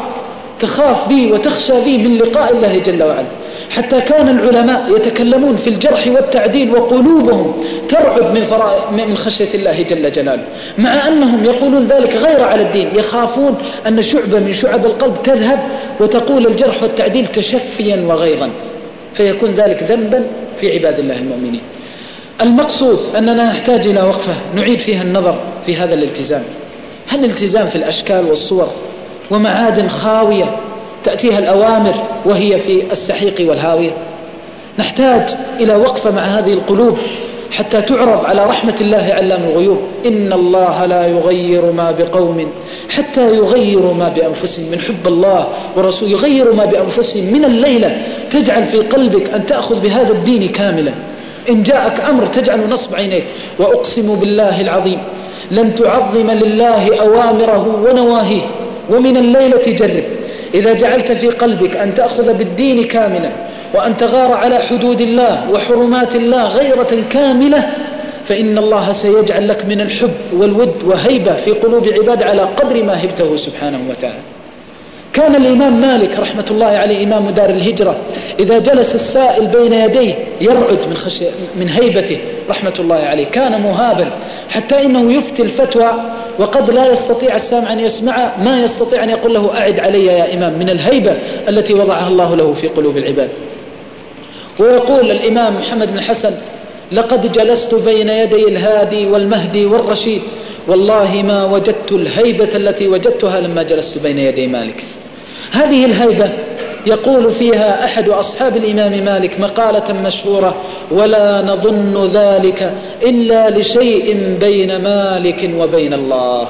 تخاف به وتخشى به من لقاء الله جل وعلا. حتى كان العلماء يتكلمون في الجرح والتعديل وقلوبهم ترعب من, من خشية الله جل جلاله. مع أنهم يقولون ذلك غير على الدين يخافون أن شعبة من شعب القلب تذهب وتقول الجرح والتعديل تشفيا وغيظا. فيكون ذلك ذنبا في عباد الله المؤمنين. المقصود أننا نحتاج إلى وقفة نعيد فيها النظر في هذا الالتزام. هل الالتزام في الأشكال والصور ومعادن خاوية تأتيها الأوامر وهي في السحيق والهاوية. نحتاج إلى وقفة مع هذه القلوب حتى تعرض على رحمة الله علام الغيوب. إن الله لا يغير ما بقوم حتى يغيروا ما بأنفسهم من حب الله ورسوله يغيروا ما بأنفسهم من الليلة. تجعل في قلبك أن تأخذ بهذا الدين كاملا. إن جاءك أمر تجعل نصب عينيك. وأقسم بالله العظيم لن تعظم لله أوامره ونواهيه. ومن الليلة جرب. إذا جعلت في قلبك أن تأخذ بالدين كاملا وأن تغار على حدود الله وحرمات الله غيرة كاملة فإن الله سيجعل لك من الحب والود وهيبة في قلوب عباد على قدر ما هبته سبحانه وتعالى. كان الإمام مالك رحمة الله عليه إمام دار الهجرة إذا جلس السائل بين يديه يرعد من, من هيبته رحمة الله عليه. كان مهابا حتى إنه يفتي الفتوى وقد لا يستطيع السامع أن يسمع ما يستطيع أن يقول له أعد علي يا إمام من الهيبة التي وضعها الله له في قلوب العباد. ويقول الإمام محمد بن حسن لقد جلست بين يدي الهادي والمهدي والرشيد والله ما وجدت الهيبة التي وجدتها لما جلست بين يدي مالك. هذه الهيبة يقول فيها أحد أصحاب الإمام مالك مقالة مشهورة ولا نظن ذلك إلا لشيء بين مالك وبين الله.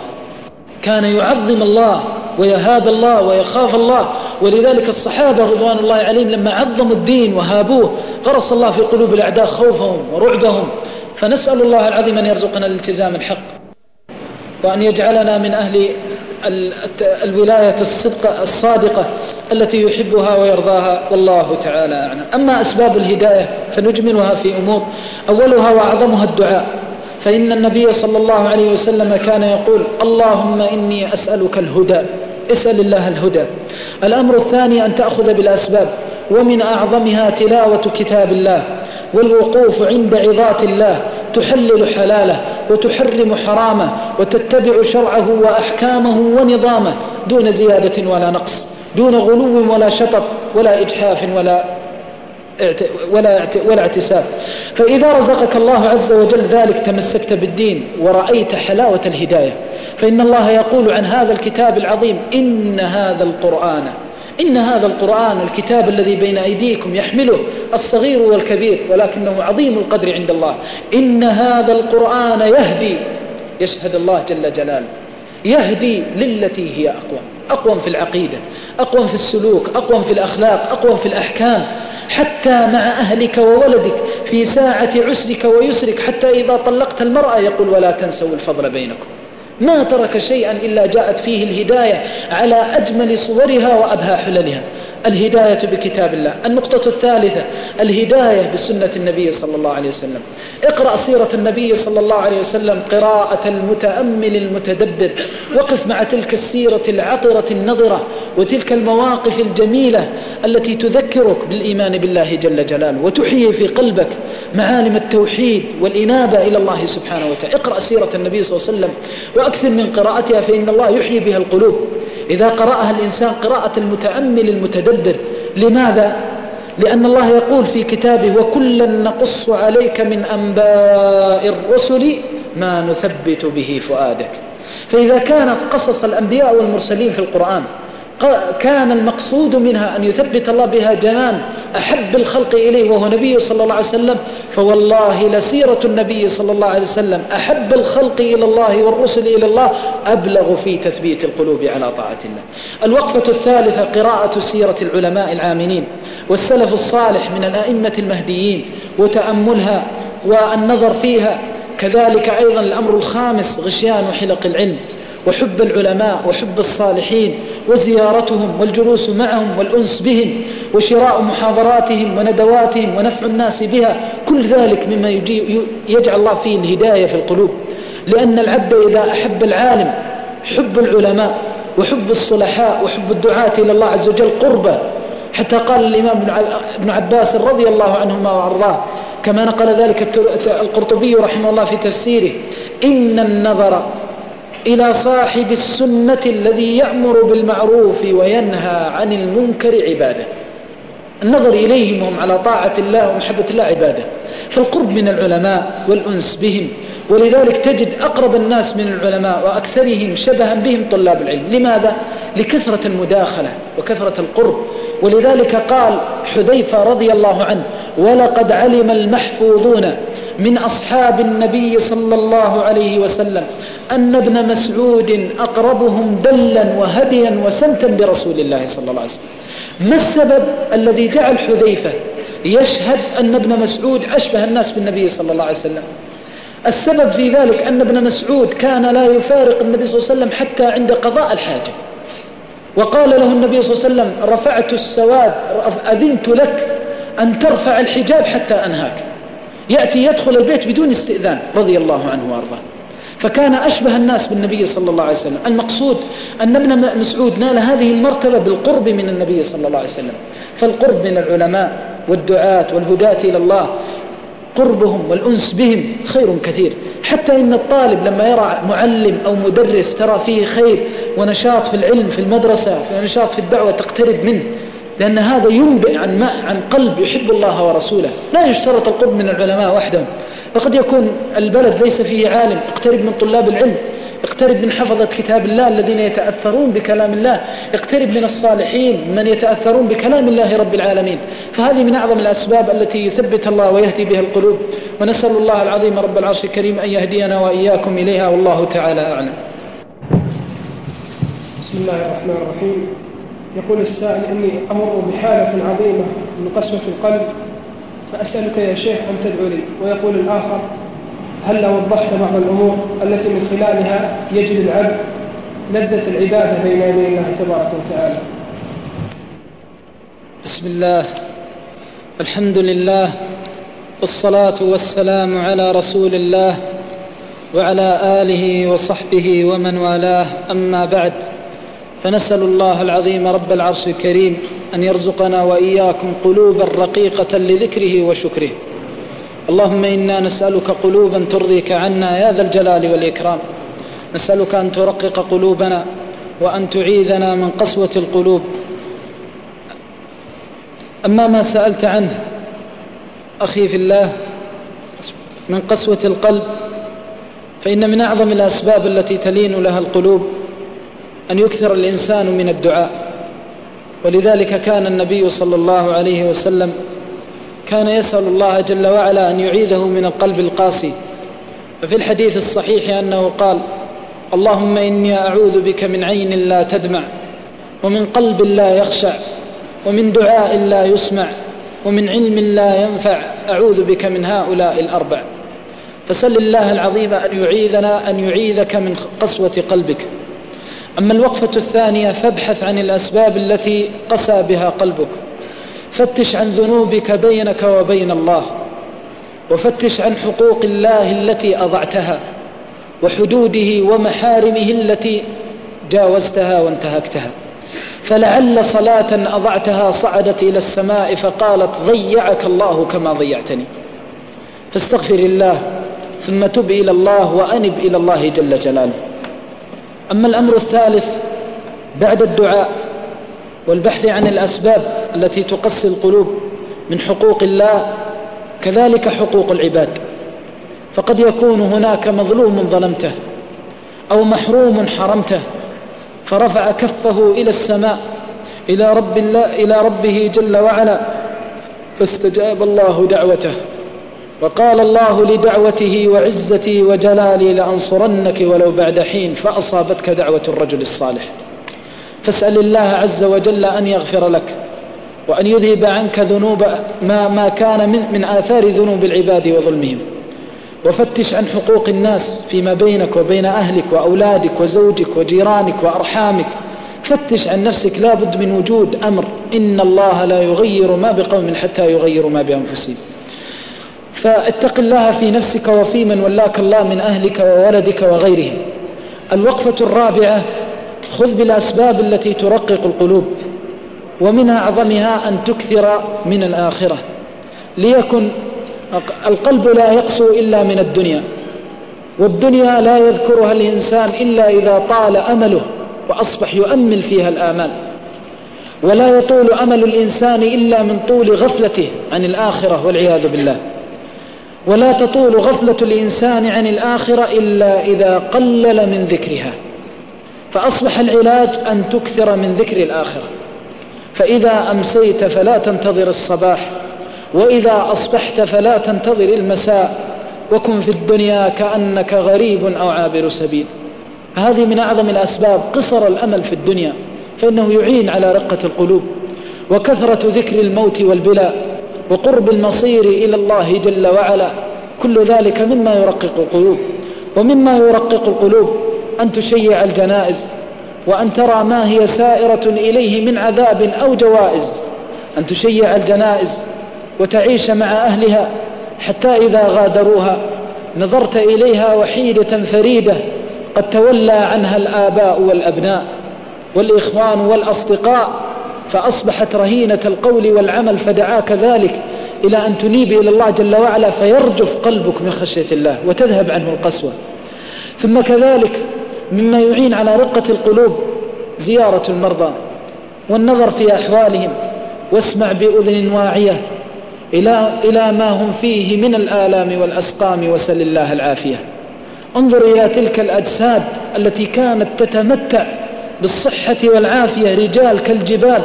كان يعظم الله ويهاب الله ويخاف الله ولذلك الصحابة رضوان الله عليهم لما عظموا الدين وهابوه غرس الله في قلوب الأعداء خوفهم ورعبهم. فنسأل الله العظيم أن يرزقنا الالتزام الحق وأن يجعلنا من أهل الولاية الصدق الصادقة التي يحبها ويرضاها والله تعالى أعلم. أما أسباب الهداية فنجملها في أمور. أولها وأعظمها الدعاء. فإن النبي صلى الله عليه وسلم كان يقول اللهم إني أسألك الهدى. اسأل الله الهدى. الأمر الثاني أن تأخذ بالأسباب. ومن أعظمها تلاوة كتاب الله. والوقوف عند عظات الله. تحلل حلاله وتحرم حرامه وتتبع شرعه وأحكامه ونظامه دون زيادة ولا نقص دون غلو ولا شطط ولا إجحاف ولا ولا ولا اعتساب. فإذا رزقك الله عز وجل ذلك تمسكت بالدين ورأيت حلاوة الهداية فإن الله يقول عن هذا الكتاب العظيم إن هذا القرآن إن هذا القرآن الكتاب الذي بين أيديكم يحمله الصغير والكبير ولكنه عظيم القدر عند الله. إن هذا القرآن يهدي يشهد الله جل جلاله يهدي للتي هي أقوى أقوم في العقيدة أقوم في السلوك أقوم في الأخلاق أقوم في الأحكام حتى مع أهلك وولدك في ساعة عسرك ويسرك حتى إذا طلقت المرأة يقول ولا تنسوا الفضل بينكم. ما ترك شيئا إلا جاءت فيه الهداية على أجمل صورها وأبهى حللها. الهداية بكتاب الله. النقطة الثالثة الهداية بسنة النبي صلى الله عليه وسلم. اقرأ سيرة النبي صلى الله عليه وسلم قراءة المتأمل المتدبر. وقف مع تلك السيرة العطرة النظرة وتلك المواقف الجميلة التي تذكرك بالإيمان بالله جل جلاله وتحيي في قلبك معالم التوحيد والإنابة إلى الله سبحانه وتعالى. اقرأ سيرة النبي صلى الله عليه وسلم وأكثر من قراءتها فإن الله يحيي بها القلوب. إذا قرأها الإنسان قراءة المتأمل المتدبر لماذا؟ لأن الله يقول في كتابه وكلا نقص عليك من أنباء الرسل ما نثبت به فؤادك فإذا كانت قصص الأنبياء والمرسلين في القرآن كان المقصود منها أن يثبت الله بها جنان أحب الخلق إليه وهو نبيه صلى الله عليه وسلم فوالله لسيرة النبي صلى الله عليه وسلم أحب الخلق إلى الله والرسل إلى الله أبلغ في تثبيت القلوب على طاعة الله. الوقفة الثالثة قراءة سيرة العلماء العاملين والسلف الصالح من الأئمة المهديين وتأملها والنظر فيها. كذلك أيضا الأمر الخامس غشيان حلق العلم. وحب العلماء وحب الصالحين وزيارتهم والجلوس معهم والأنس بهم وشراء محاضراتهم وندواتهم ونفع الناس بها كل ذلك مما يجعل الله فيه الهداية في القلوب. لأن العبد إذا أحب العالم حب العلماء وحب الصلحاء وحب الدعاة إلى الله عز وجل قربة. حتى قال الإمام ابن عباس رضي الله عنهما وأرضاه كما نقل ذلك القرطبي رحمه الله في تفسيره إن النظر إلى صاحب السنة الذي يأمر بالمعروف وينهى عن المنكر عبادة. النظر إليهم وهم على طاعة الله ومحبة الله عبادة. فالقرب من العلماء والأنس بهم ولذلك تجد أقرب الناس من العلماء وأكثرهم شبها بهم طلاب العلم. لماذا؟ لكثرة المداخلة وكثرة القرب. ولذلك قال حذيفة رضي الله عنه ولقد علم المحفوظون من أصحاب النبي صلى الله عليه وسلم أن ابن مسعود أقربهم دلا وهديا وسمتا برسول الله صلى الله عليه وسلم. ما السبب الذي جعل حذيفة يشهد أن ابن مسعود أشبه الناس بالنبي صلى الله عليه وسلم؟ السبب في ذلك أن ابن مسعود كان لا يفارق النبي صلى الله عليه وسلم حتى عند قضاء الحاجة. وقال له النبي صلى الله عليه وسلم رفعت السواد أذنت لك أن ترفع الحجاب حتى أنهاك. يأتي يدخل البيت بدون استئذان رضي الله عنه وأرضاه. فكان أشبه الناس بالنبي صلى الله عليه وسلم. المقصود أن ابن مسعود نال هذه المرتبة بالقرب من النبي صلى الله عليه وسلم. فالقرب من العلماء والدعاة والهداة إلى الله قربهم والأنس بهم خير كثير. حتى إن الطالب لما يرى معلم أو مدرس ترى فيه خير ونشاط في العلم في المدرسة ونشاط في الدعوة تقترب منه. لأن هذا ينبئ عن ما عن قلب يحب الله ورسوله. لا يشترط القرب من العلماء وحدهم. فقد يكون البلد ليس فيه عالم اقترب من طلاب العلم. اقترب من حفظة كتاب الله الذين يتأثرون بكلام الله. اقترب من الصالحين من يتأثرون بكلام الله رب العالمين. فهذه من أعظم الأسباب التي يثبت الله ويهدي بها القلوب. ونسأل الله العظيم رب العرش الكريم أن يهدينا وإياكم إليها والله تعالى أعلم. بسم الله الرحمن الرحيم. يقول السائل إني أمر بحالة عظيمة من قسوة القلب. فأسألك يا شيخ أن تدعو لي. ويقول الآخر هل وضحت بعض الأمور التي من خلالها يجد العبد لذة العبادة بين يدي الله تبارك وتعالى. بسم الله. الحمد لله. والصلاة والسلام على رسول الله وعلى آله وصحبه ومن والاه. أما بعد فنسأل الله العظيم رب العرش الكريم أن يرزقنا وإياكم قلوبا رقيقة لذكره وشكره. اللهم إنا نسألك قلوبا ترضيك عنا يا ذا الجلال والإكرام. نسألك أن ترقق قلوبنا وأن تعيذنا من قسوة القلوب. أما ما سألت عنه أخي في الله من قسوة القلب فإن من أعظم الأسباب التي تلين لها القلوب أن يكثر الإنسان من الدعاء. ولذلك كان النبي صلى الله عليه وسلم كان يسأل الله جل وعلا أن يعيذه من القلب القاسي. ففي الحديث الصحيح أنه قال اللهم إني أعوذ بك من عين لا تدمع ومن قلب لا يخشع ومن دعاء لا يسمع ومن علم لا ينفع أعوذ بك من هؤلاء الأربع. فسل الله العظيم أن يعيذنا أن يعيذك من قسوة قلبك. أما الوقفة الثانية فابحث عن الأسباب التي قسى بها قلبك. فتش عن ذنوبك بينك وبين الله وفتش عن حقوق الله التي أضعتها وحدوده ومحارمه التي جاوزتها وانتهكتها. فلعل صلاة أضعتها صعدت إلى السماء فقالت ضيعك الله كما ضيعتني. فاستغفر الله ثم تب إلى الله وأنب إلى الله جل جلاله. أما الأمر الثالث بعد الدعاء والبحث عن الأسباب التي تقسي القلوب من حقوق الله كذلك حقوق العباد. فقد يكون هناك مظلوم ظلمته أو محروم حرمته فرفع كفه إلى السماء إلى رب الله إلى ربه جل وعلا فاستجاب الله دعوته. وقال الله لدعوته وعزتي وجلالي لأنصرنك ولو بعد حين فأصابتك دعوة الرجل الصالح. فاسأل الله عز وجل أن يغفر لك وأن يذهب عنك ذنوب ما, ما كان من, من آثار ذنوب العباد وظلمهم. وفتش عن حقوق الناس فيما بينك وبين أهلك وأولادك وزوجك وجيرانك وأرحامك. فتش عن نفسك لا بد من وجود أمر إن الله لا يغير ما بقوم حتى يغيروا ما بأنفسهم. فاتق الله في نفسك وفي من ولاك الله من أهلك وولدك وغيرهم. الوقفة الرابعة خذ بالأسباب التي ترقق القلوب ومن أعظمها أن تكثر من الآخرة. ليكن القلب لا يقسو إلا من الدنيا والدنيا لا يذكرها الإنسان إلا إذا طال أمله وأصبح يؤمل فيها الآمال. ولا يطول أمل الإنسان إلا من طول غفلته عن الآخرة والعياذ بالله. ولا تطول غفلة الإنسان عن الآخرة إلا إذا قلل من ذكرها. فأصبح العلاج أن تكثر من ذكر الآخرة. فإذا أمسيت فلا تنتظر الصباح وإذا أصبحت فلا تنتظر المساء وكن في الدنيا كأنك غريب أو عابر سبيل. هذه من أعظم الأسباب قصر الأمل في الدنيا فإنه يعين على رقة القلوب وكثرة ذكر الموت والبلاء وقرب المصير إلى الله جل وعلا. كل ذلك مما يرقق القلوب ومما يرقق القلوب أن تشيع الجنائز وأن ترى ما هي سائرة إليه من عذاب أو جوائز. أن تشيع الجنائز وتعيش مع أهلها حتى إذا غادروها. نظرت إليها وحيدة فريدة قد تولى عنها الآباء والأبناء والإخوان والأصدقاء فأصبحت رهينة القول والعمل فدعاك ذلك إلى أن تنيب إلى الله جل وعلا فيرجف قلبك من خشية الله وتذهب عنه القسوة. ثم كذلك مما يعين على رقة القلوب زيارة المرضى والنظر في أحوالهم واسمع بأذن واعية إلى, إلى ما هم فيه من الآلام والأسقام وسل الله العافية. انظر إلى تلك الأجساد التي كانت تتمتع بالصحة والعافية رجال كالجبال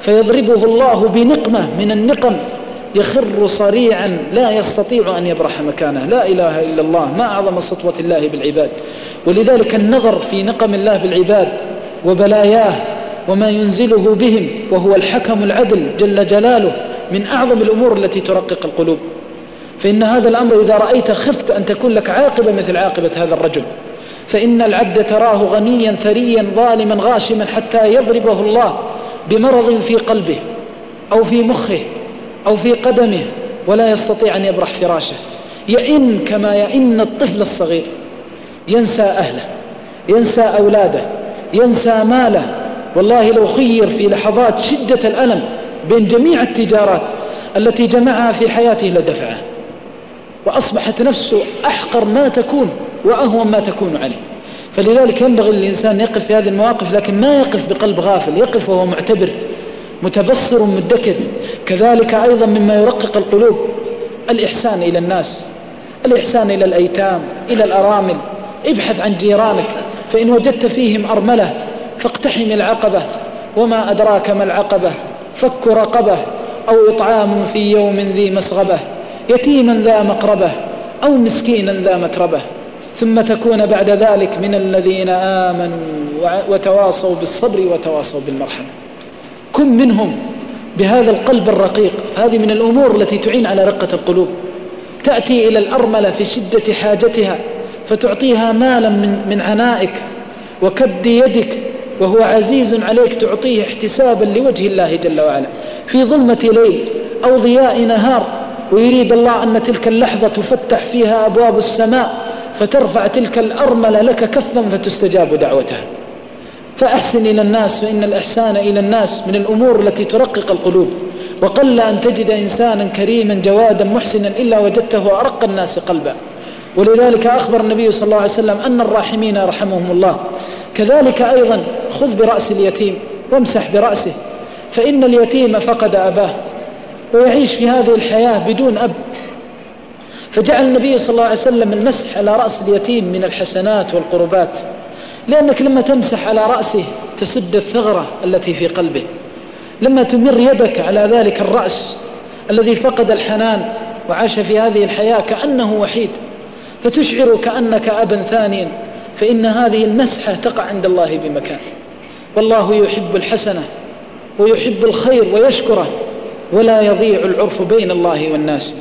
فيضربه الله بنقمة من النقم يخر صريعا لا يستطيع أن يبرح مكانه. لا إله إلا الله ما أعظم سطوة الله بالعباد. ولذلك النظر في نقم الله بالعباد وبلاياه وما ينزله بهم وهو الحكم العدل جل جلاله من أعظم الأمور التي ترقق القلوب. فإن هذا الأمر إذا رأيت خفت أن تكون لك عاقبة مثل عاقبة هذا الرجل. فإن العبد تراه غنيا ثريا ظالما غاشما حتى يضربه الله بمرض في قلبه أو في مخه. أو في قدمه ولا يستطيع أن يبرح فراشه. يئن كما يئن الطفل الصغير. ينسى أهله ينسى أولاده ينسى ماله. والله لو خير في لحظات شدة الألم بين جميع التجارات التي جمعها في حياته لدفعها وأصبحت نفسه أحقر ما تكون وأهون ما تكون عليه. فلذلك ينبغي للإنسان يقف في هذه المواقف لكن ما يقف بقلب غافل يقف وهو معتبر. متبصر مدكر. كذلك أيضا مما يرقق القلوب الإحسان إلى الناس الإحسان إلى الأيتام إلى الأرامل. ابحث عن جيرانك فإن وجدت فيهم أرملة فاقتحم العقبة. وما أدراك ما العقبة فك رقبة أو إطعام في يوم ذي مسغبة يتيما ذا مقربة أو مسكينا ذا متربة. ثم تكون بعد ذلك من الذين آمنوا وتواصوا بالصبر وتواصوا بالمرحمة. كن منهم بهذا القلب الرقيق. هذه من الأمور التي تعين على رقة القلوب. تأتي إلى الأرملة في شدة حاجتها فتعطيها مالا من, من عنائك وكد يدك وهو عزيز عليك تعطيه احتسابا لوجه الله جل وعلا. في ظلمة ليل أو ضياء نهار ويريد الله أن تلك اللحظة تفتح فيها أبواب السماء فترفع تلك الأرملة لك كفا فتستجاب دعوتها. فأحسن إلى الناس فإن الإحسان إلى الناس من الأمور التي ترقق القلوب. وقل أن تجد إنسانا كريما جوادا محسنا إلا وجدته أرق الناس قلبا. ولذلك أخبر النبي صلى الله عليه وسلم أن الراحمين رحمهم الله. كذلك أيضا خذ برأس اليتيم وامسح برأسه فإن اليتيم فقد أباه. ويعيش في هذه الحياة بدون أب. فجعل النبي صلى الله عليه وسلم المسح على رأس اليتيم من الحسنات والقربات. لأنك لما تمسح على رأسه تسد الثغرة التي في قلبه. لما تمر يدك على ذلك الرأس الذي فقد الحنان وعاش في هذه الحياة كأنه وحيد فتشعر كأنك أبا ثانيا فإن هذه المسحة تقع عند الله بمكان. والله يحب الحسنة ويحب الخير ويشكره ولا يضيع العرف بين الله والناس.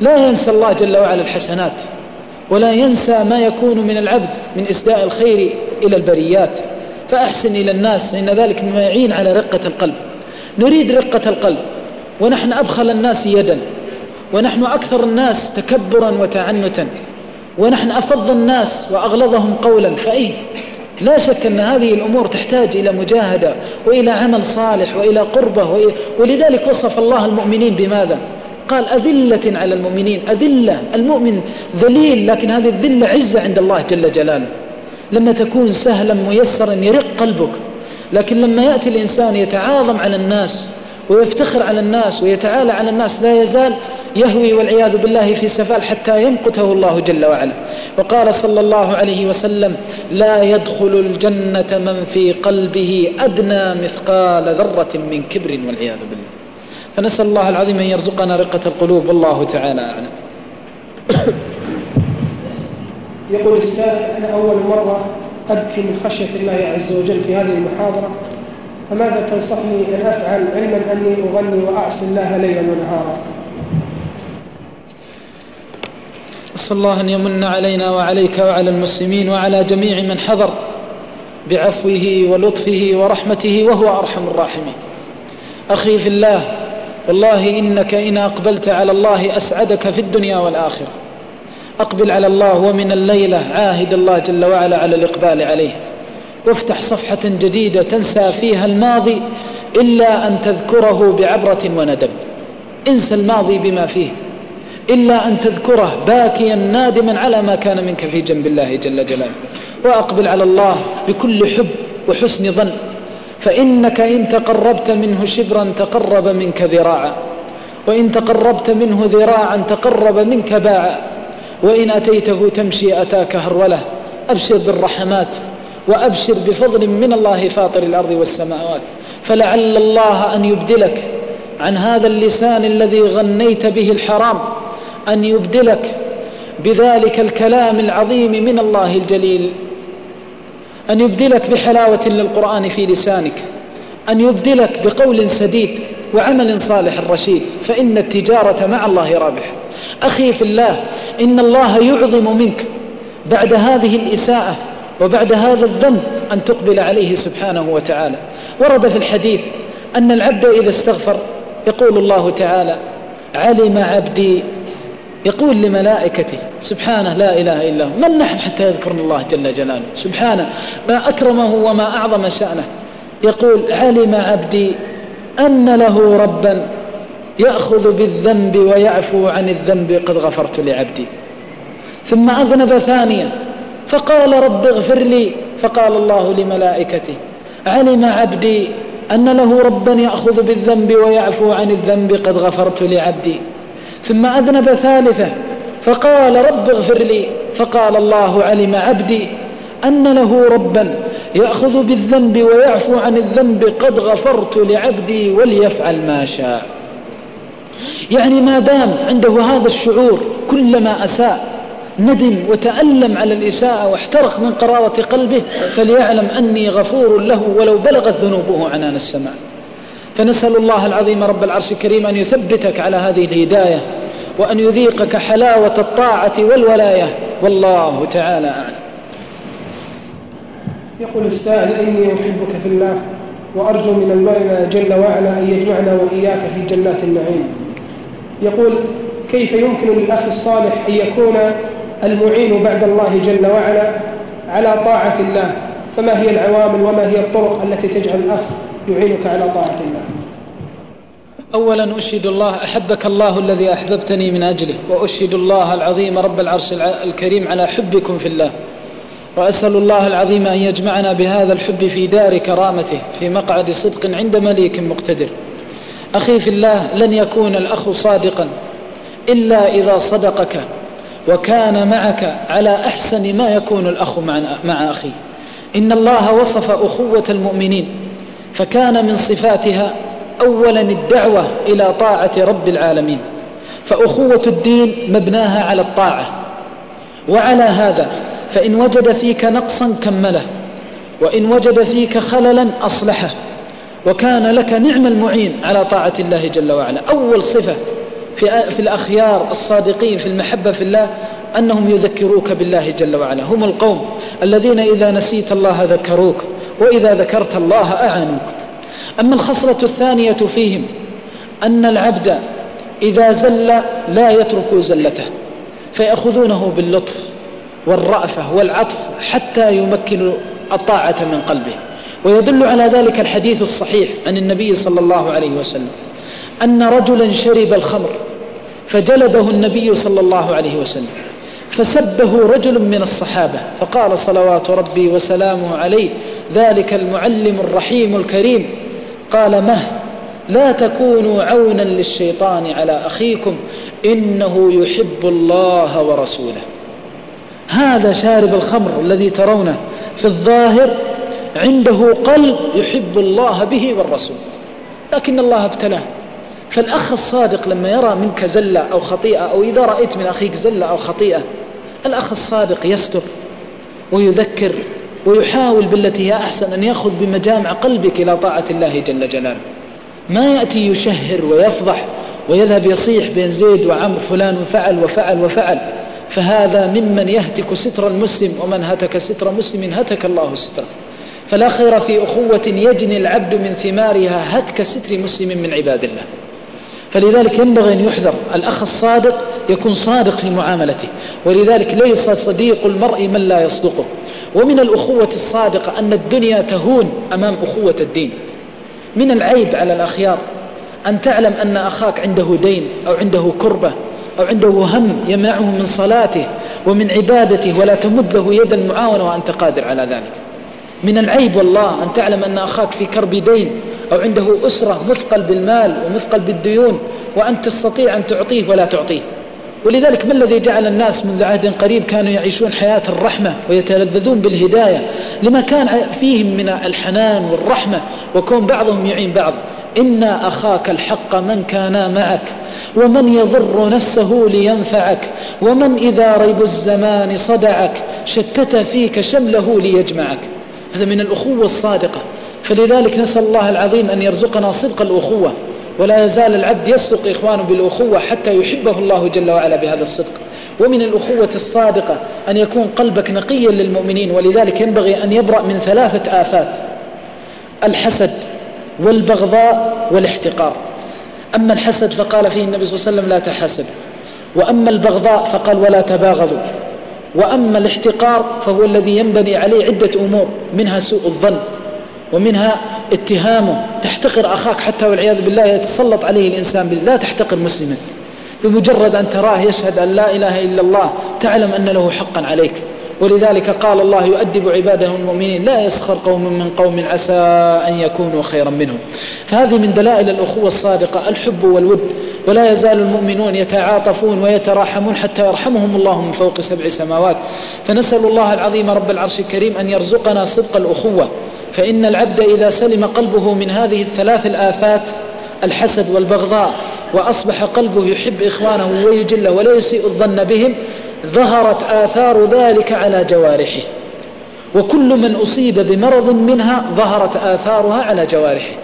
لا ينسى الله جل وعلا الحسنات. ولا ينسى ما يكون من العبد من إسداء الخير إلى البريات. فأحسن إلى الناس فإن ذلك مما يعين على رقة القلب. نريد رقة القلب. ونحن أبخل الناس يدا. ونحن أكثر الناس تكبرا وتعنتا. ونحن أفض الناس وأغلظهم قولا. فأي لا شك أن هذه الأمور تحتاج إلى مجاهدة وإلى عمل صالح وإلى قربة ولذلك وصف الله المؤمنين بماذا؟ قال أذلة على المؤمنين أذلة المؤمن ذليل لكن هذه الذلة عزة عند الله جل جلاله. لما تكون سهلا ميسرا يرق قلبك. لكن لما يأتي الإنسان يتعاظم على الناس ويفتخر على الناس ويتعالى على الناس لا يزال يهوي والعياذ بالله في سفال حتى يمقته الله جل وعلا. وقال صلى الله عليه وسلم لا يدخل الجنة من في قلبه أدنى مثقال ذرة من كبر والعياذ بالله. فنسأل الله العظيم أن يرزقنا رقة القلوب والله تعالى أعلم. *coughs* يقول السائل أنا أول مرة أبكي من خشية الله عز وجل في هذه المحاضرة فماذا تنصحني أن أفعل علما أني أغني وأعصي الله ليلا ونهارا؟ أسأل الله أن يمن علينا وعليك وعلى المسلمين وعلى جميع من حضر بعفوه ولطفه ورحمته وهو أرحم الراحمين. أخي في الله والله إنك إن أقبلت على الله أسعدك في الدنيا والآخرة. أقبل على الله ومن الليلة عاهد الله جل وعلا على الإقبال عليه. وافتح صفحة جديدة تنسى فيها الماضي إلا أن تذكره بعبرة وندم انسى الماضي بما فيه. إلا أن تذكره باكيا نادما على ما كان منك في جنب الله جل جلاله. وأقبل على الله بكل حب وحسن ظن. فإنك إن تقربت منه شبرا تقرب منك ذراعا وإن تقربت منه ذراعا تقرب منك باعا وإن أتيته تمشي أتاك هرولة. أبشر بالرحمات وأبشر بفضل من الله فاطر الأرض والسماوات. فلعل الله أن يبدلك عن هذا اللسان الذي غنيت به الحرام أن يبدلك بذلك الكلام العظيم من الله الجليل. أن يبدلك بحلاوة للقرآن في لسانك أن يبدلك بقول سديد وعمل صالح رشيد فإن التجارة مع الله رابح. أخي في الله إن الله يعظم منك بعد هذه الإساءة وبعد هذا الذنب أن تقبل عليه سبحانه وتعالى. ورد في الحديث أن العبد إذا استغفر يقول الله تعالى علم عبدي يقول لملائكته سبحانه لا إله إلا هو. من نحن حتى يذكرنا الله جل جلاله؟ سبحانه. ما أكرمه وما أعظم شأنه. يقول علم عبدي أن له ربا يأخذ بالذنب ويعفو عن الذنب قد غفرت لعبدي. ثم أذنب ثانيا فقال رب اغفر لي. فقال الله لملائكته علم عبدي أن له ربا يأخذ بالذنب ويعفو عن الذنب قد غفرت لعبدي. ثم أذنب ثالثة فقال رب اغفر لي. فقال الله علم عبدي أن له ربا يأخذ بالذنب ويعفو عن الذنب قد غفرت لعبدي وليفعل ما شاء. يعني ما دام عنده هذا الشعور كلما أساء ندم وتألم على الإساءة واحترق من قرارة قلبه فليعلم أني غفور له ولو بلغت ذنوبه عنان السماء. فنسأل الله العظيم رب العرش الكريم أن يثبتك على هذه الهداية. وأن يذيقك حلاوة الطاعة والولاية والله تعالى أعلم. يقول السائل إني أحبك في الله وأرجو من المولى جل وعلا أن يجمعنا وإياك في جنات النعيم. يقول كيف يمكن للأخ الصالح أن يكون المعين بعد الله جل وعلا على طاعة الله؟ فما هي العوامل وما هي الطرق التي تجعل الأخ يعينك على طاعة الله؟ أولا أشهد الله أحبك الله الذي أحببتني من أجله وأشهد الله العظيم رب العرش الكريم على حبكم في الله. وأسأل الله العظيم أن يجمعنا بهذا الحب في دار كرامته في مقعد صدق عند مليك مقتدر. أخي في الله لن يكون الأخ صادقا إلا إذا صدقك وكان معك على أحسن ما يكون الأخ مع أخيه إن الله وصف أخوة المؤمنين فكان من صفاتها أولا الدعوة إلى طاعة رب العالمين. فأخوة الدين مبناها على الطاعة. وعلى هذا فإن وجد فيك نقصا كمله. وإن وجد فيك خللا أصلحه. وكان لك نعم المعين على طاعة الله جل وعلا. أول صفة في, في الأخيار الصادقين في المحبة في الله أنهم يذكروك بالله جل وعلا. هم القوم الذين إذا نسيت الله ذكروك وإذا ذكرت الله أعانوك. أما الخصلة الثانية فيهم أن العبد إذا زل لا يترك زلته فيأخذونه باللطف والرأفة والعطف حتى يمكنوا الطاعة من قلبه. ويدل على ذلك الحديث الصحيح عن النبي صلى الله عليه وسلم أن رجلا شرب الخمر فجلده النبي صلى الله عليه وسلم فسبه رجل من الصحابة فقال صلوات ربي وسلامه عليه ذلك المعلم الرحيم الكريم. قال مه لا تكونوا عونا للشيطان على أخيكم إنه يحب الله ورسوله. هذا شارب الخمر الذي ترونه في الظاهر عنده قلب يحب الله به والرسول لكن الله ابتلاه. فالأخ الصادق لما يرى منك زلة أو خطيئة أو إذا رأيت من أخيك زلة أو خطيئة الأخ الصادق يستر ويذكر ويحاول بالتي هي أحسن أن يأخذ بمجامع قلبك إلى طاعة الله جل جلاله. ما يأتي يشهر ويفضح ويذهب يصيح بين زيد وعمر فلان فعل وفعل وفعل. فهذا ممن يهتك ستر المسلم ومن هتك ستر مسلم هتك الله ستره. فلا خير في أخوة يجني العبد من ثمارها هتك ستر مسلم من عباد الله. فلذلك ينبغي أن يحذر الأخ الصادق يكون صادق في معاملته. ولذلك ليس صديق المرء من لا يصدقه. ومن الأخوة الصادقة أن الدنيا تهون أمام أخوة الدين. من العيب على الأخيار أن تعلم أن أخاك عنده دين أو عنده كربة أو عنده هم يمنعه من صلاته ومن عبادته ولا تمد له يد المعاونة وأنت قادر على ذلك. من العيب والله أن تعلم أن أخاك في كرب دين أو عنده أسرة مثقل بالمال ومثقل بالديون وأنت تستطيع أن تعطيه ولا تعطيه. ولذلك ما الذي جعل الناس منذ عهد قريب كانوا يعيشون حياة الرحمة ويتلذذون بالهداية لما كان فيهم من الحنان والرحمة وكون بعضهم يعين بعض. إن أخاك الحق من كان معك ومن يضر نفسه لينفعك ومن إذا ريب الزمان صدعك شتت فيك شمله ليجمعك. هذا من الأخوة الصادقة. فلذلك نسأل الله العظيم أن يرزقنا صدق الأخوة. ولا يزال العبد يصدق إخوانه بالأخوة حتى يحبه الله جل وعلا بهذا الصدق. ومن الأخوة الصادقة أن يكون قلبك نقيا للمؤمنين ولذلك ينبغي أن يبرأ من ثلاثة آفات الحسد والبغضاء والاحتقار. أما الحسد فقال فيه النبي صلى الله عليه وسلم لا تحاسد. وأما البغضاء فقال ولا تباغضوا. وأما الاحتقار فهو الذي ينبني عليه عدة أمور منها سوء الظن ومنها اتهامه تحتقر أخاك حتى والعياذ بالله يتسلط عليه الإنسان لا تحتقر مسلما. بمجرد أن تراه يشهد أن لا إله إلا الله تعلم أن له حقا عليك. ولذلك قال الله يؤدب عباده المؤمنين لا يسخر قوم من قوم عسى أن يكونوا خيرا منهم. فهذه من دلائل الأخوة الصادقة الحب والود. ولا يزال المؤمنون يتعاطفون ويتراحمون حتى يرحمهم الله من فوق سبع سماوات. فنسأل الله العظيم رب العرش الكريم أن يرزقنا صدق الأخوة. فإن العبد إذا سلم قلبه من هذه الثلاث الآفات الحسد والبغضاء وأصبح قلبه يحب إخوانه ويجله ولا يسيء الظن بهم ظهرت آثار ذلك على جوارحه. وكل من أصيب بمرض منها ظهرت آثارها على جوارحه.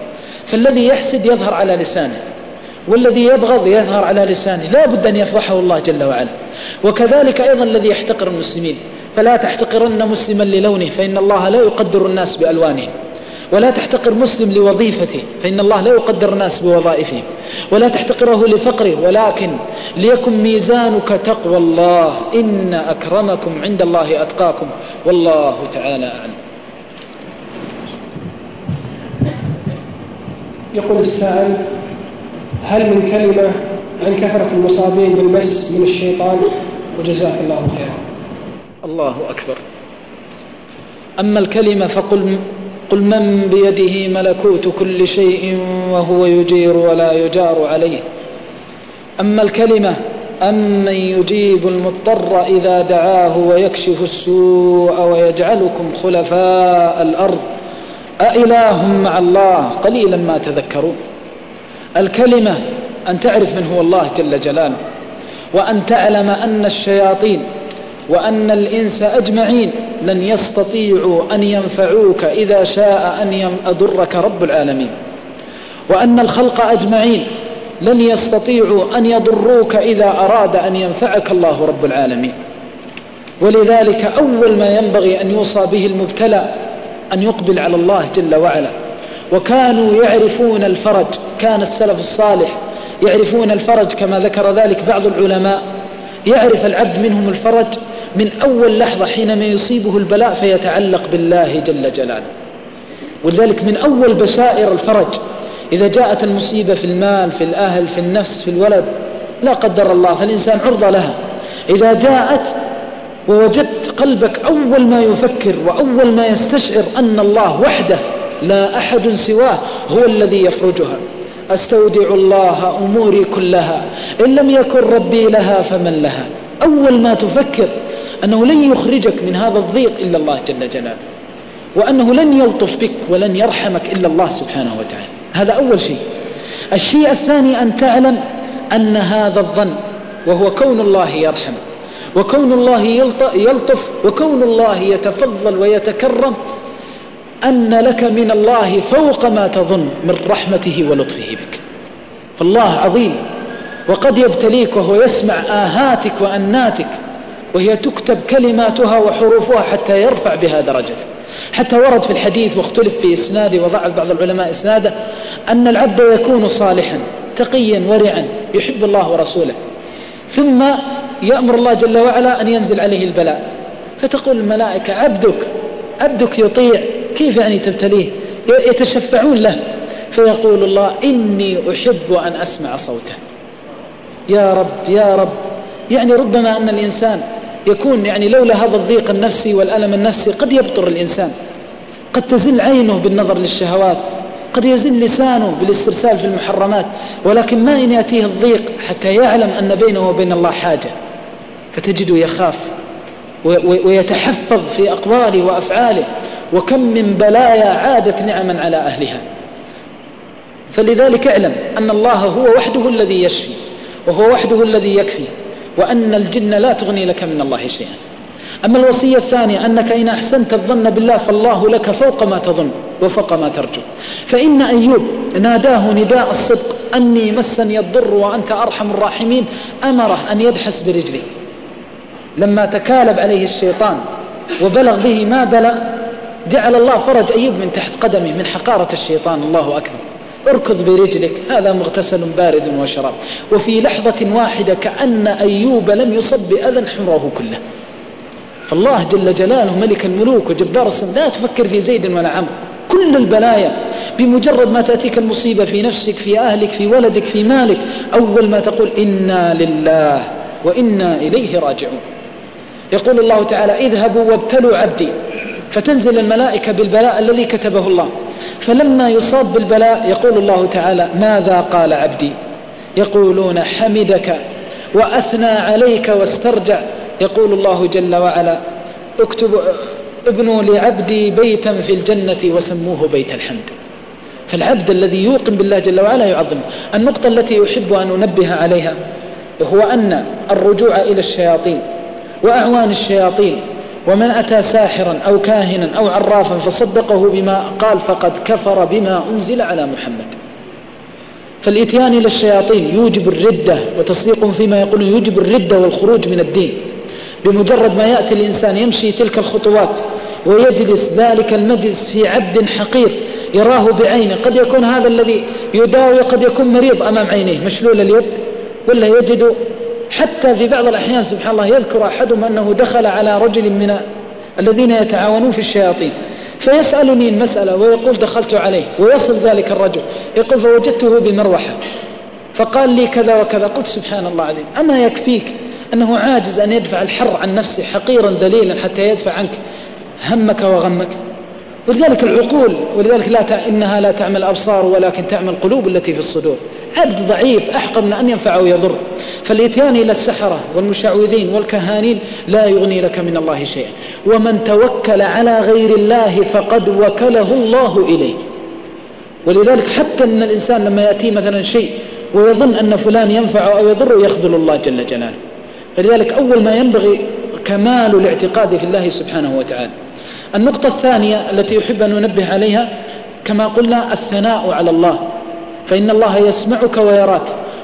فالذي يحسد يظهر على لسانه والذي يبغض يظهر على لسانه. لا بد أن يفضحه الله جل وعلا. وكذلك أيضا الذي يحتقر المسلمين. فلا تحتقرن مسلما للونه فإن الله لا يقدر الناس بألوانهم ولا تحتقر مسلم لوظيفته فإن الله لا يقدر الناس بوظائفهم ولا تحتقره لفقره ولكن ليكن ميزانك تقوى الله. إن أكرمكم عند الله أتقاكم. والله تعالى أعلم. يقول السائل هل من كلمة عن كثرة المصابين بالمس من الشيطان؟ وجزاك الله خيرا. الله أكبر. أما الكلمة فقل قل من بيده ملكوت كل شيء وهو يجير ولا يجار عليه. أما الكلمة أمن يجيب المضطر إذا دعاه ويكشف السوء ويجعلكم خلفاء الأرض. أإله مع الله قليلا ما تذكرون. الكلمة أن تعرف من هو الله جل جلاله. وأن تعلم أن الشياطين وأن الإنس أجمعين لن يستطيعوا أن ينفعوك إذا شاء أن يضرك رب العالمين. وأن الخلق أجمعين لن يستطيعوا أن يضروك إذا أراد أن ينفعك الله رب العالمين. ولذلك أول ما ينبغي أن يوصى به المبتلى أن يقبل على الله جل وعلا. وكانوا يعرفون الفرج كان السلف الصالح يعرفون الفرج كما ذكر ذلك بعض العلماء. يعرف العبد منهم الفرج من أول لحظة حينما يصيبه البلاء فيتعلق بالله جل جلاله. ولذلك من أول بشائر الفرج إذا جاءت المصيبة في المال في الأهل في النفس في الولد لا قدر الله فالإنسان عرضة لها. إذا جاءت ووجدت قلبك أول ما يفكر وأول ما يستشعر أن الله وحده لا أحد سواه هو الذي يفرجها. أستودع الله أموري كلها إن لم يكن ربي لها فمن لها؟ أول ما تفكر أنه لن يخرجك من هذا الضيق إلا الله جل جلاله وأنه لن يلطف بك ولن يرحمك إلا الله سبحانه وتعالى. هذا أول شيء. الشيء الثاني أن تعلم أن هذا الظن وهو كون الله يرحم وكون الله يلطف وكون الله يتفضل ويتكرم أن لك من الله فوق ما تظن من رحمته ولطفه بك. فالله عظيم وقد يبتليك وهو يسمع آهاتك وأناتك وهي تكتب كلماتها وحروفها حتى يرفع بها درجته. حتى ورد في الحديث واختلف في إسناده وضع بعض العلماء إسناده أن العبد يكون صالحا تقيا ورعا يحب الله ورسوله. ثم يأمر الله جل وعلا أن ينزل عليه البلاء. فتقول الملائكة عبدك عبدك يطيع كيف يعني تبتليه؟ يتشفعون له. فيقول الله إني أحب أن أسمع صوته. يا رب يا رب. يعني ربما أن الإنسان يكون يعني لولا هذا الضيق النفسي والألم النفسي قد يبطر الإنسان. قد تزل عينه بالنظر للشهوات. قد يزل لسانه بالاسترسال في المحرمات. ولكن ما إن يأتيه الضيق حتى يعلم أن بينه وبين الله حاجة. فتجده يخاف ويتحفظ في أقواله وأفعاله. وكم من بلايا عادت نعما على أهلها. فلذلك اعلم أن الله هو وحده الذي يشفي. وهو وحده الذي يكفي. وأن الجن لا تغني لك من الله شيئا. أما الوصية الثانية أنك إن أحسنت الظن بالله فالله لك فوق ما تظن وفوق ما ترجو. فإن أيوب ناداه نداء الصدق أني مسني الضر وأنت أرحم الراحمين أمره أن يدحس برجله. لما تكالب عليه الشيطان وبلغ به ما بلغ جعل الله فرج أيوب من تحت قدمه من حقارة الشيطان. الله أكبر. اركض برجلك هذا مغتسل بارد وشراب. وفي لحظة واحدة كأن أيوب لم يصب بأذى حمره كله. فالله جل جلاله ملك الملوك وجبار السماء لا تفكر في زيد ولا عمرو. كل البلايا بمجرد ما تأتيك المصيبة في نفسك في أهلك في ولدك في مالك أول ما تقول إنا لله وإنا إليه راجعون. يقول الله تعالى اذهبوا وابتلوا عبدي. فتنزل الملائكة بالبلاء الذي كتبه الله. فلما يصاب بالبلاء يقول الله تعالى ماذا قال عبدي؟ يقولون حمدك وأثنى عليك واسترجع. يقول الله جل وعلا اكتب ابنوا لعبدي بيتا في الجنة وسموه بيت الحمد. فالعبد الذي يوقن بالله جل وعلا يعظم. النقطة التي أحب أن أنبه عليها هو أن الرجوع إلى الشياطين وأعوان الشياطين ومن أتى ساحرا أو كاهنا أو عرافا فصدقه بما قال فقد كفر بما أنزل على محمد. فالإتيان إلى الشياطين يوجب الردة وتصديقهم فيما يقولون يوجب الردة والخروج من الدين. بمجرد ما يأتي الإنسان يمشي تلك الخطوات ويجلس ذلك المجلس في عبد حقير يراه بعينه قد يكون هذا الذي يداوي قد يكون مريض أمام عينيه مشلول اليد ولا يجد حتى في بعض الأحيان سبحان الله يذكر أحدهم أنه دخل على رجل من الذين يتعاونون في الشياطين فيسألني المسألة ويقول دخلت عليه ويصل ذلك الرجل يقول فوجدته بمروحة فقال لي كذا وكذا قلت سبحان الله العظيم أما يكفيك أنه عاجز أن يدفع الحر عن نفسه حقيرا ذليلا حتى يدفع عنك همك وغمك؟ ولذلك العقول ولذلك لا ت... إنها لا تعمل الأبصار ولكن تعمل القلوب التي في الصدور. عبد ضعيف أحقر من أن ينفع أو يضر. فالإتيان إلى السحرة والمشعوذين والكهانين لا يغني لك من الله شيئا. ومن توكل على غير الله فقد وكله الله إليه. ولذلك حتى أن الإنسان لما يأتي مثلا شيء ويظن أن فلان ينفع أو يضر يخذل الله جل جلاله. فلذلك أول ما ينبغي كمال الاعتقاد في الله سبحانه وتعالى. النقطة الثانية التي يحب أن ننبه عليها كما قلنا الثناء على الله. فإن الله يسمعك ويراك.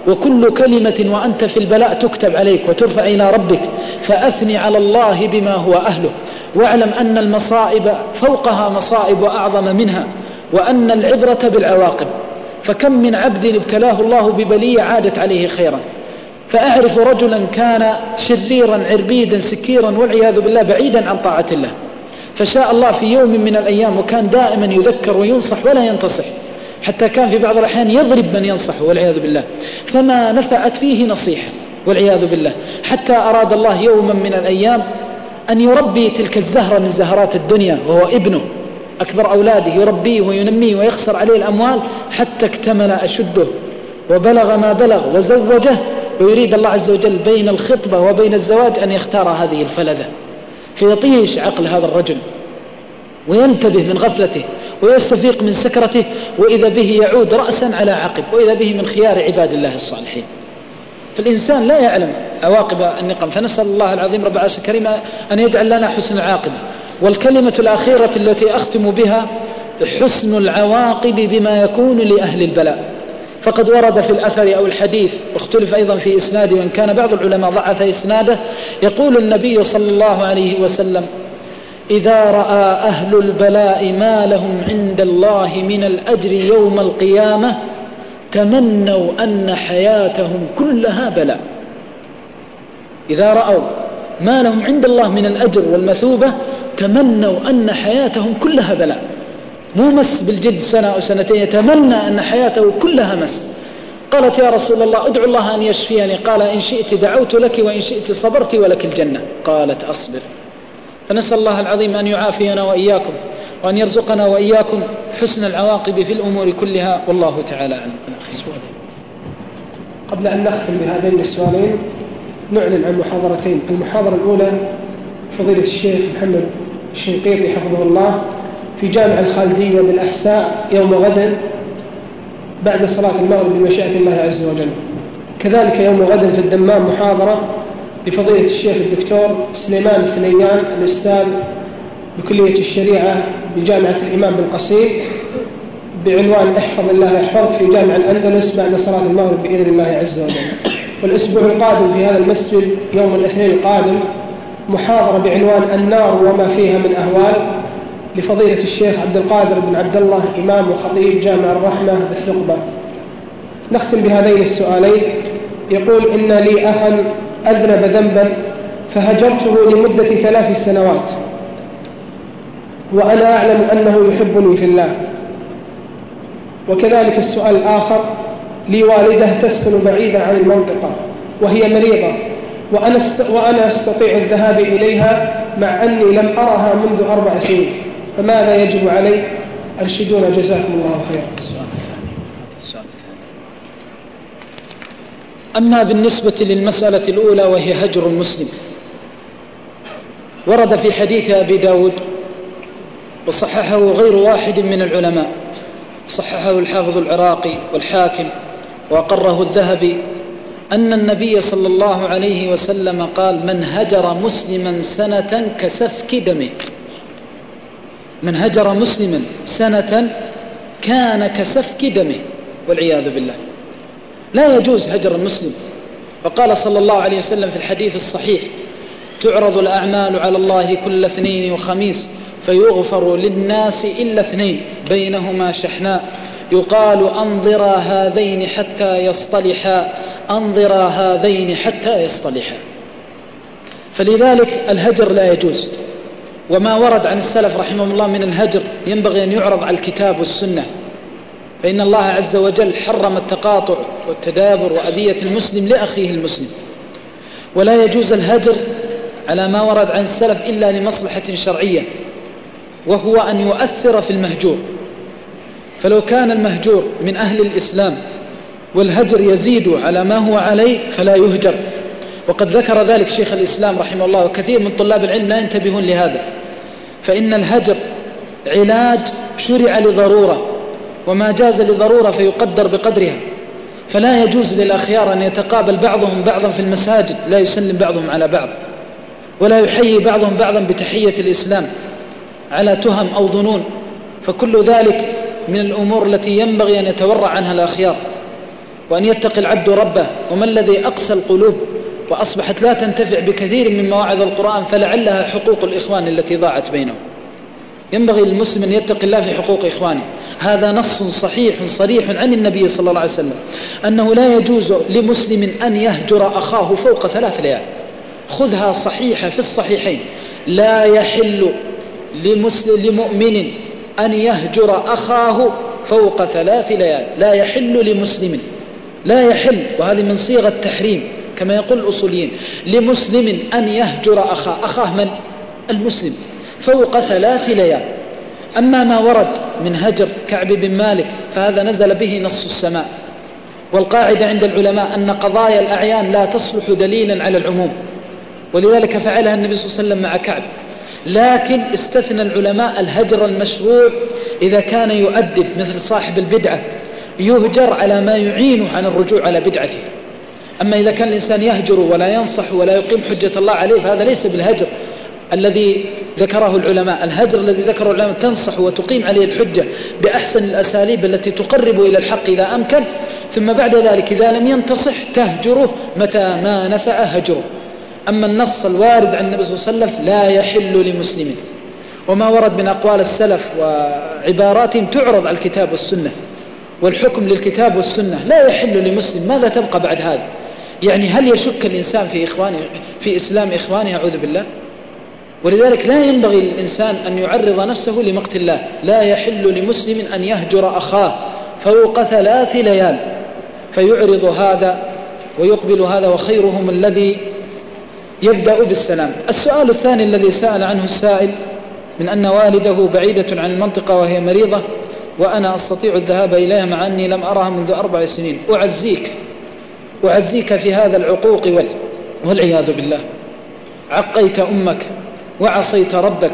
وكل كلمة وأنت في البلاء تكتب عليك وترفع إلى ربك فأثني على الله بما هو أهله. واعلم أن المصائب فوقها مصائب وأعظم منها وأن العبرة بالعواقب. فكم من عبد ابتلاه الله ببلية عادت عليه خيرا. فأعرف رجلا كان شريرا عربيدا سكيرا والعياذ بالله بعيدا عن طاعة الله. فشاء الله في يوم من الأيام وكان دائما يذكر وينصح ولا ينتصح. حتى كان في بعض الأحيان يضرب من ينصحه والعياذ بالله. فما نفعت فيه نصيحة والعياذ بالله. حتى أراد الله يوما من الأيام أن يربي تلك الزهرة من زهرات الدنيا وهو ابنه. أكبر أولاده يربيه وينميه ويخسر عليه الأموال حتى اكتمل أشده. وبلغ ما بلغ وزوجه. ويريد الله عز وجل بين الخطبة وبين الزواج أن يختار هذه الفلذة. فيطيش عقل هذا الرجل. وينتبه من غفلته ويستفيق من سكرته وإذا به يعود رأسا على عقب وإذا به من خيار عباد الله الصالحين. فالإنسان لا يعلم عواقب النقم. فنسأل الله العظيم رب العالمين الكريم أن يجعل لنا حسن العاقبة. والكلمة الأخيرة التي أختم بها حسن العواقب بما يكون لأهل البلاء. فقد ورد في الأثر أو الحديث واختلف أيضا في إسناده وإن كان بعض العلماء ضعف إسناده يقول النبي صلى الله عليه وسلم إذا رأى أهل البلاء ما لهم عند الله من الأجر يوم القيامة تمنوا أن حياتهم كلها بلاء. إذا رأوا ما لهم عند الله من الأجر والمثوبة تمنوا أن حياتهم كلها بلاء. مو مس بالجد سنة أو سنتين يتمنى أن حياته كلها مس. قالت يا رسول الله ادعو الله أن يشفيني. قال إن شئت دعوت لك وإن شئت صبرت ولك الجنة. قالت أصبر. فنسأل الله العظيم أن يعافينا وإياكم وأن يرزقنا وإياكم حسن العواقب في الأمور كلها. والله تعالى أعلم. قبل أن نختم بهذين السؤالين نعلن عن محاضرتين. المحاضرة الأولى فضيلة الشيخ محمد الشنقيطي حفظه الله في جامع الخالدية بالأحساء يوم غد بعد صلاة المغرب بمشيئة الله عز وجل. كذلك يوم غد في الدمام محاضرة لفضيلة الشيخ الدكتور سليمان الثنيان الأستاذ بكلية الشريعة بجامعة الإمام بن قصير بعنوان أحفظ الله يحفظك في جامع الأندلس بعد صلاة المغرب بإذن الله عز وجل. والأسبوع القادم في هذا المسجد يوم الاثنين القادم محاضرة بعنوان النار وما فيها من أهوال لفضيلة الشيخ عبد القادر بن عبد الله إمام وخطيب جامع الرحمة بالثقبة. نختم بهذين السؤالين. يقول إن لي أخا أذنب ذنبا فهجرته لمدة ثلاث سنوات. وأنا أعلم أنه يحبني في الله. وكذلك السؤال الآخر لي والدة تسكن بعيدة عن المنطقة وهي مريضة وأنا. وأنا أستطيع الذهاب إليها مع أني لم أرها منذ أربع سنين. فماذا يجب علي؟ أرشدونا جزاكم الله خيرا السؤال السؤال أما بالنسبة للمسألة الأولى وهي هجر المسلم ورد في حديث أبي داود وصححه غير واحد من العلماء صححه الحافظ العراقي والحاكم وأقره الذهبي أن النبي صلى الله عليه وسلم قال من هجر مسلما سنة كسفك دمه. من هجر مسلما سنة كان كسفك دمه والعياذ بالله. لا يجوز هجر المسلم. وقال صلى الله عليه وسلم في الحديث الصحيح تعرض الأعمال على الله كل اثنين وخميس فيغفر للناس إلا اثنين بينهما شحناء. يقال أنظرا هذين حتى يصطلحا أنظرا هذين حتى يصطلحا. فلذلك الهجر لا يجوز. وما ورد عن السلف رحمهم الله من الهجر ينبغي أن يعرض على الكتاب والسنة. فإن الله عز وجل حرم التقاطع والتدابر وأذية المسلم لأخيه المسلم. ولا يجوز الهجر على ما ورد عن السلف إلا لمصلحة شرعية وهو أن يؤثر في المهجور. فلو كان المهجور من أهل الإسلام والهجر يزيد على ما هو عليه فلا يهجر. وقد ذكر ذلك شيخ الإسلام رحمه الله وكثير من طلاب العلم لا ينتبهون لهذا. فإن الهجر علاج شرع لضرورة وما جاز لضرورة فيقدر بقدرها. فلا يجوز للأخيار أن يتقابل بعضهم بعضا في المساجد لا يسلم بعضهم على بعض ولا يحيي بعضهم بعضا بتحية الإسلام على تهم أو ظنون. فكل ذلك من الأمور التي ينبغي أن يتورع عنها الأخيار وأن يتقي العبد ربه. وما الذي أقسى القلوب وأصبحت لا تنتفع بكثير من مواعظ القرآن فلعلها حقوق الإخوان التي ضاعت بينهم. ينبغي للمسلم أن يتقي الله في حقوق إخوانه. هذا نص صحيح صريح عن النبي صلى الله عليه وسلم أنه لا يجوز لمسلم أن يهجر أخاه فوق ثلاث ليال. خذها صحيحة في الصحيحين. لا يحل لمسلم لمؤمن أن يهجر أخاه فوق ثلاث ليال. لا يحل لمسلم. لا يحل. وهذه من صيغ التحريم كما يقول الأصوليين. لمسلم أن يهجر أخاه أخاه من؟ المسلم. فوق ثلاث ليال. أما ما ورد من هجر كعب بن مالك فهذا نزل به نص السماء. والقاعدة عند العلماء أن قضايا الأعيان لا تصلح دليلا على العموم. ولذلك فعلها النبي صلى الله عليه وسلم مع كعب. لكن استثنى العلماء الهجر المشروع إذا كان يؤدب مثل صاحب البدعة يهجر على ما يعينه عن الرجوع على بدعته. أما إذا كان الإنسان يهجر ولا ينصح ولا يقيم حجة الله عليه فهذا ليس بالهجر. الذي ذكره العلماء. الهجر الذي ذكره العلماء تنصح وتقيم عليه الحجة بأحسن الأساليب التي تقرب إلى الحق إذا أمكن. ثم بعد ذلك إذا لم ينتصح تهجره متى ما نفع هجره. أما النص الوارد عن النبي صلى الله عليه وسلم لا يحل لمسلم. وما ورد من أقوال السلف وعباراتهم تعرض على الكتاب والسنة. والحكم للكتاب والسنة لا يحل لمسلم. ماذا تبقى بعد هذا؟ يعني هل يشك الإنسان في إخوانه في إسلام إخوانه؟ أعوذ بالله. ولذلك لا ينبغي للإنسان أن يعرض نفسه لمقت الله. لا يحل لمسلم أن يهجر أخاه فوق ثلاث ليال. فيعرض هذا ويقبل هذا وخيرهم الذي يبدأ بالسلام. السؤال الثاني الذي سأل عنه السائل من أن والده بعيدة عن المنطقة وهي مريضة وأنا أستطيع الذهاب إليها مع أني لم أرها منذ أربع سنين. أعزيك أعزيك في هذا العقوق والعياذ بالله. عقيت أمك. وعصيت ربك.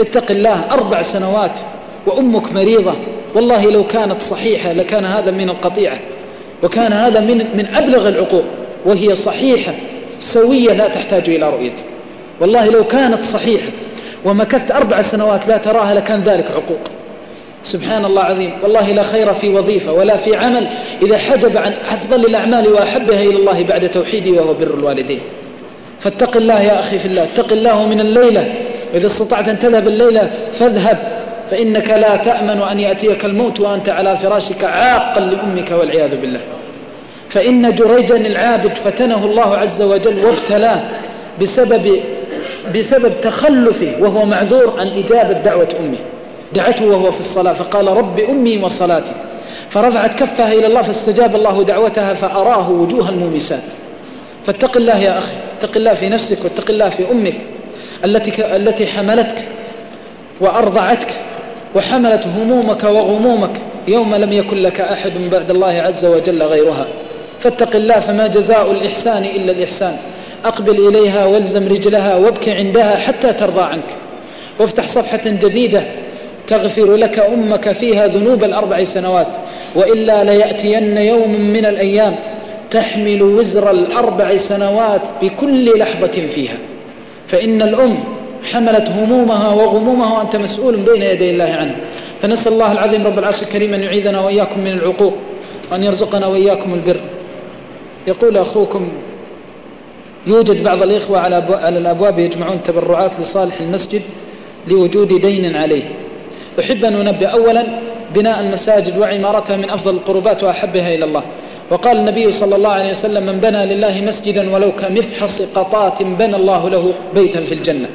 اتق الله أربع سنوات وأمك مريضة. والله لو كانت صحيحة لكان هذا من القطيعة. وكان هذا من من أبلغ العقوق. وهي صحيحة سوية لا تحتاج إلى رؤية. والله لو كانت صحيحة ومكثت أربع سنوات لا تراها لكان ذلك عقوق. سبحان الله عظيم والله لا خير في وظيفة ولا في عمل إذا حجب عن أفضل الأعمال وأحبها إلى الله بعد توحيدي وهو بر الوالدين. فاتق الله يا أخي في الله اتق الله من الليلة. وإذا استطعت أن تذهب الليلة فاذهب فإنك لا تأمن أن يأتيك الموت وأنت على فراشك عاقا لأمك والعياذ بالله. فإن جريجا العابد فتنه الله عز وجل وابتلاه بسبب بسبب تخلفه وهو معذور عن إجابة دعوة أمه. دعته وهو في الصلاة فقال رب أمي وصلاتي. فرفعت كفها إلى الله فاستجاب الله دعوتها فأراه وجوه المومسات. فاتق الله يا أخي. اتق الله في نفسك واتق الله في أمك التي التي حملتك وأرضعتك وحملت همومك وغمومك يوم لم يكن لك أحد بعد الله عز وجل غيرها. فاتق الله فما جزاء الإحسان إلا الإحسان. أقبل إليها والزم رجلها وابك عندها حتى ترضى عنك. وافتح صفحة جديدة تغفر لك أمك فيها ذنوب الأربع سنوات. وإلا ليأتين يوم من الأيام تحمل وزر الأربع سنوات بكل لحظة فيها. فإن الأم حملت همومها وغمومها وأنت مسؤول بين يدي الله عنها فنسأل الله العظيم رب العرش الكريم أن يعيذنا وإياكم من العقوق وأن يرزقنا وإياكم البر. يقول أخوكم يوجد بعض الإخوة على على الأبواب يجمعون تبرعات لصالح المسجد لوجود دين عليه. أحب أن أنبه أولا بناء المساجد وعمارتها من أفضل القربات وأحبها إلى الله. وقال النبي صلى الله عليه وسلم من بنى لله مسجدا ولو كمفحص قطاة بنى الله له بيتا في الجنة.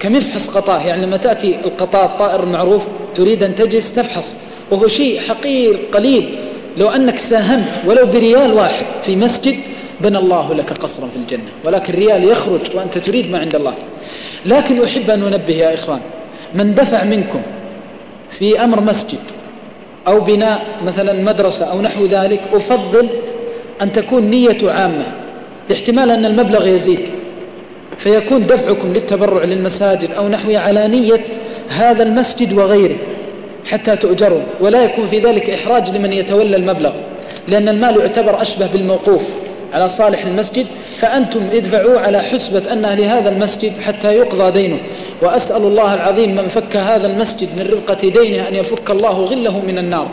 كمفحص قطاة يعني لما تأتي القطاة الطائر المعروف تريد أن تجلس تفحص وهو شيء حقير قليل. لو أنك ساهمت ولو بريال واحد في مسجد بنى الله لك قصرا في الجنة ولكن ريال يخرج وأنت تريد ما عند الله. لكن أحب أن أنبه يا إخوان من دفع منكم في أمر مسجد أو بناء مثلا مدرسة أو نحو ذلك أفضل أن تكون نية عامة لاحتمال أن المبلغ يزيد. فيكون دفعكم للتبرع للمساجد أو نحوها على نية هذا المسجد وغيره حتى تؤجروا. ولا يكون في ذلك إحراج لمن يتولى المبلغ لأن المال يعتبر أشبه بالموقوف على صالح المسجد. فأنتم ادفعوا على حسبة أنها لهذا المسجد حتى يقضى دينه. وأسأل الله العظيم من فك هذا المسجد من ربقة دينه أن يفك الله غله من النار.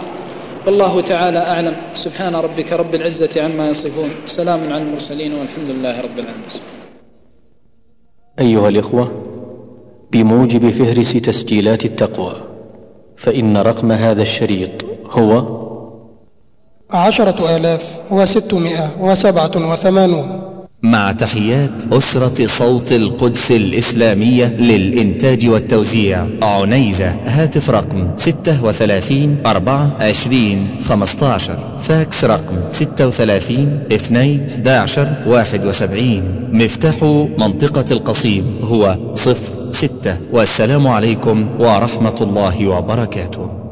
والله تعالى أعلم. سبحان ربك رب العزة عما يصفون. سلام على المرسلين والحمد لله رب العالمين. أيها الإخوة بموجب فهرس تسجيلات التقوى فإن رقم هذا الشريط هو عشرة آلاف وستمائة وسبعة وثمانون. مع تحيات أسرة صوت القدس الإسلامية للإنتاج والتوزيع. عنيزة هاتف رقم 36 24 15 فاكس رقم 36 2 11 71 مفتاح منطقة القصيم هو 06 والسلام عليكم ورحمة الله وبركاته.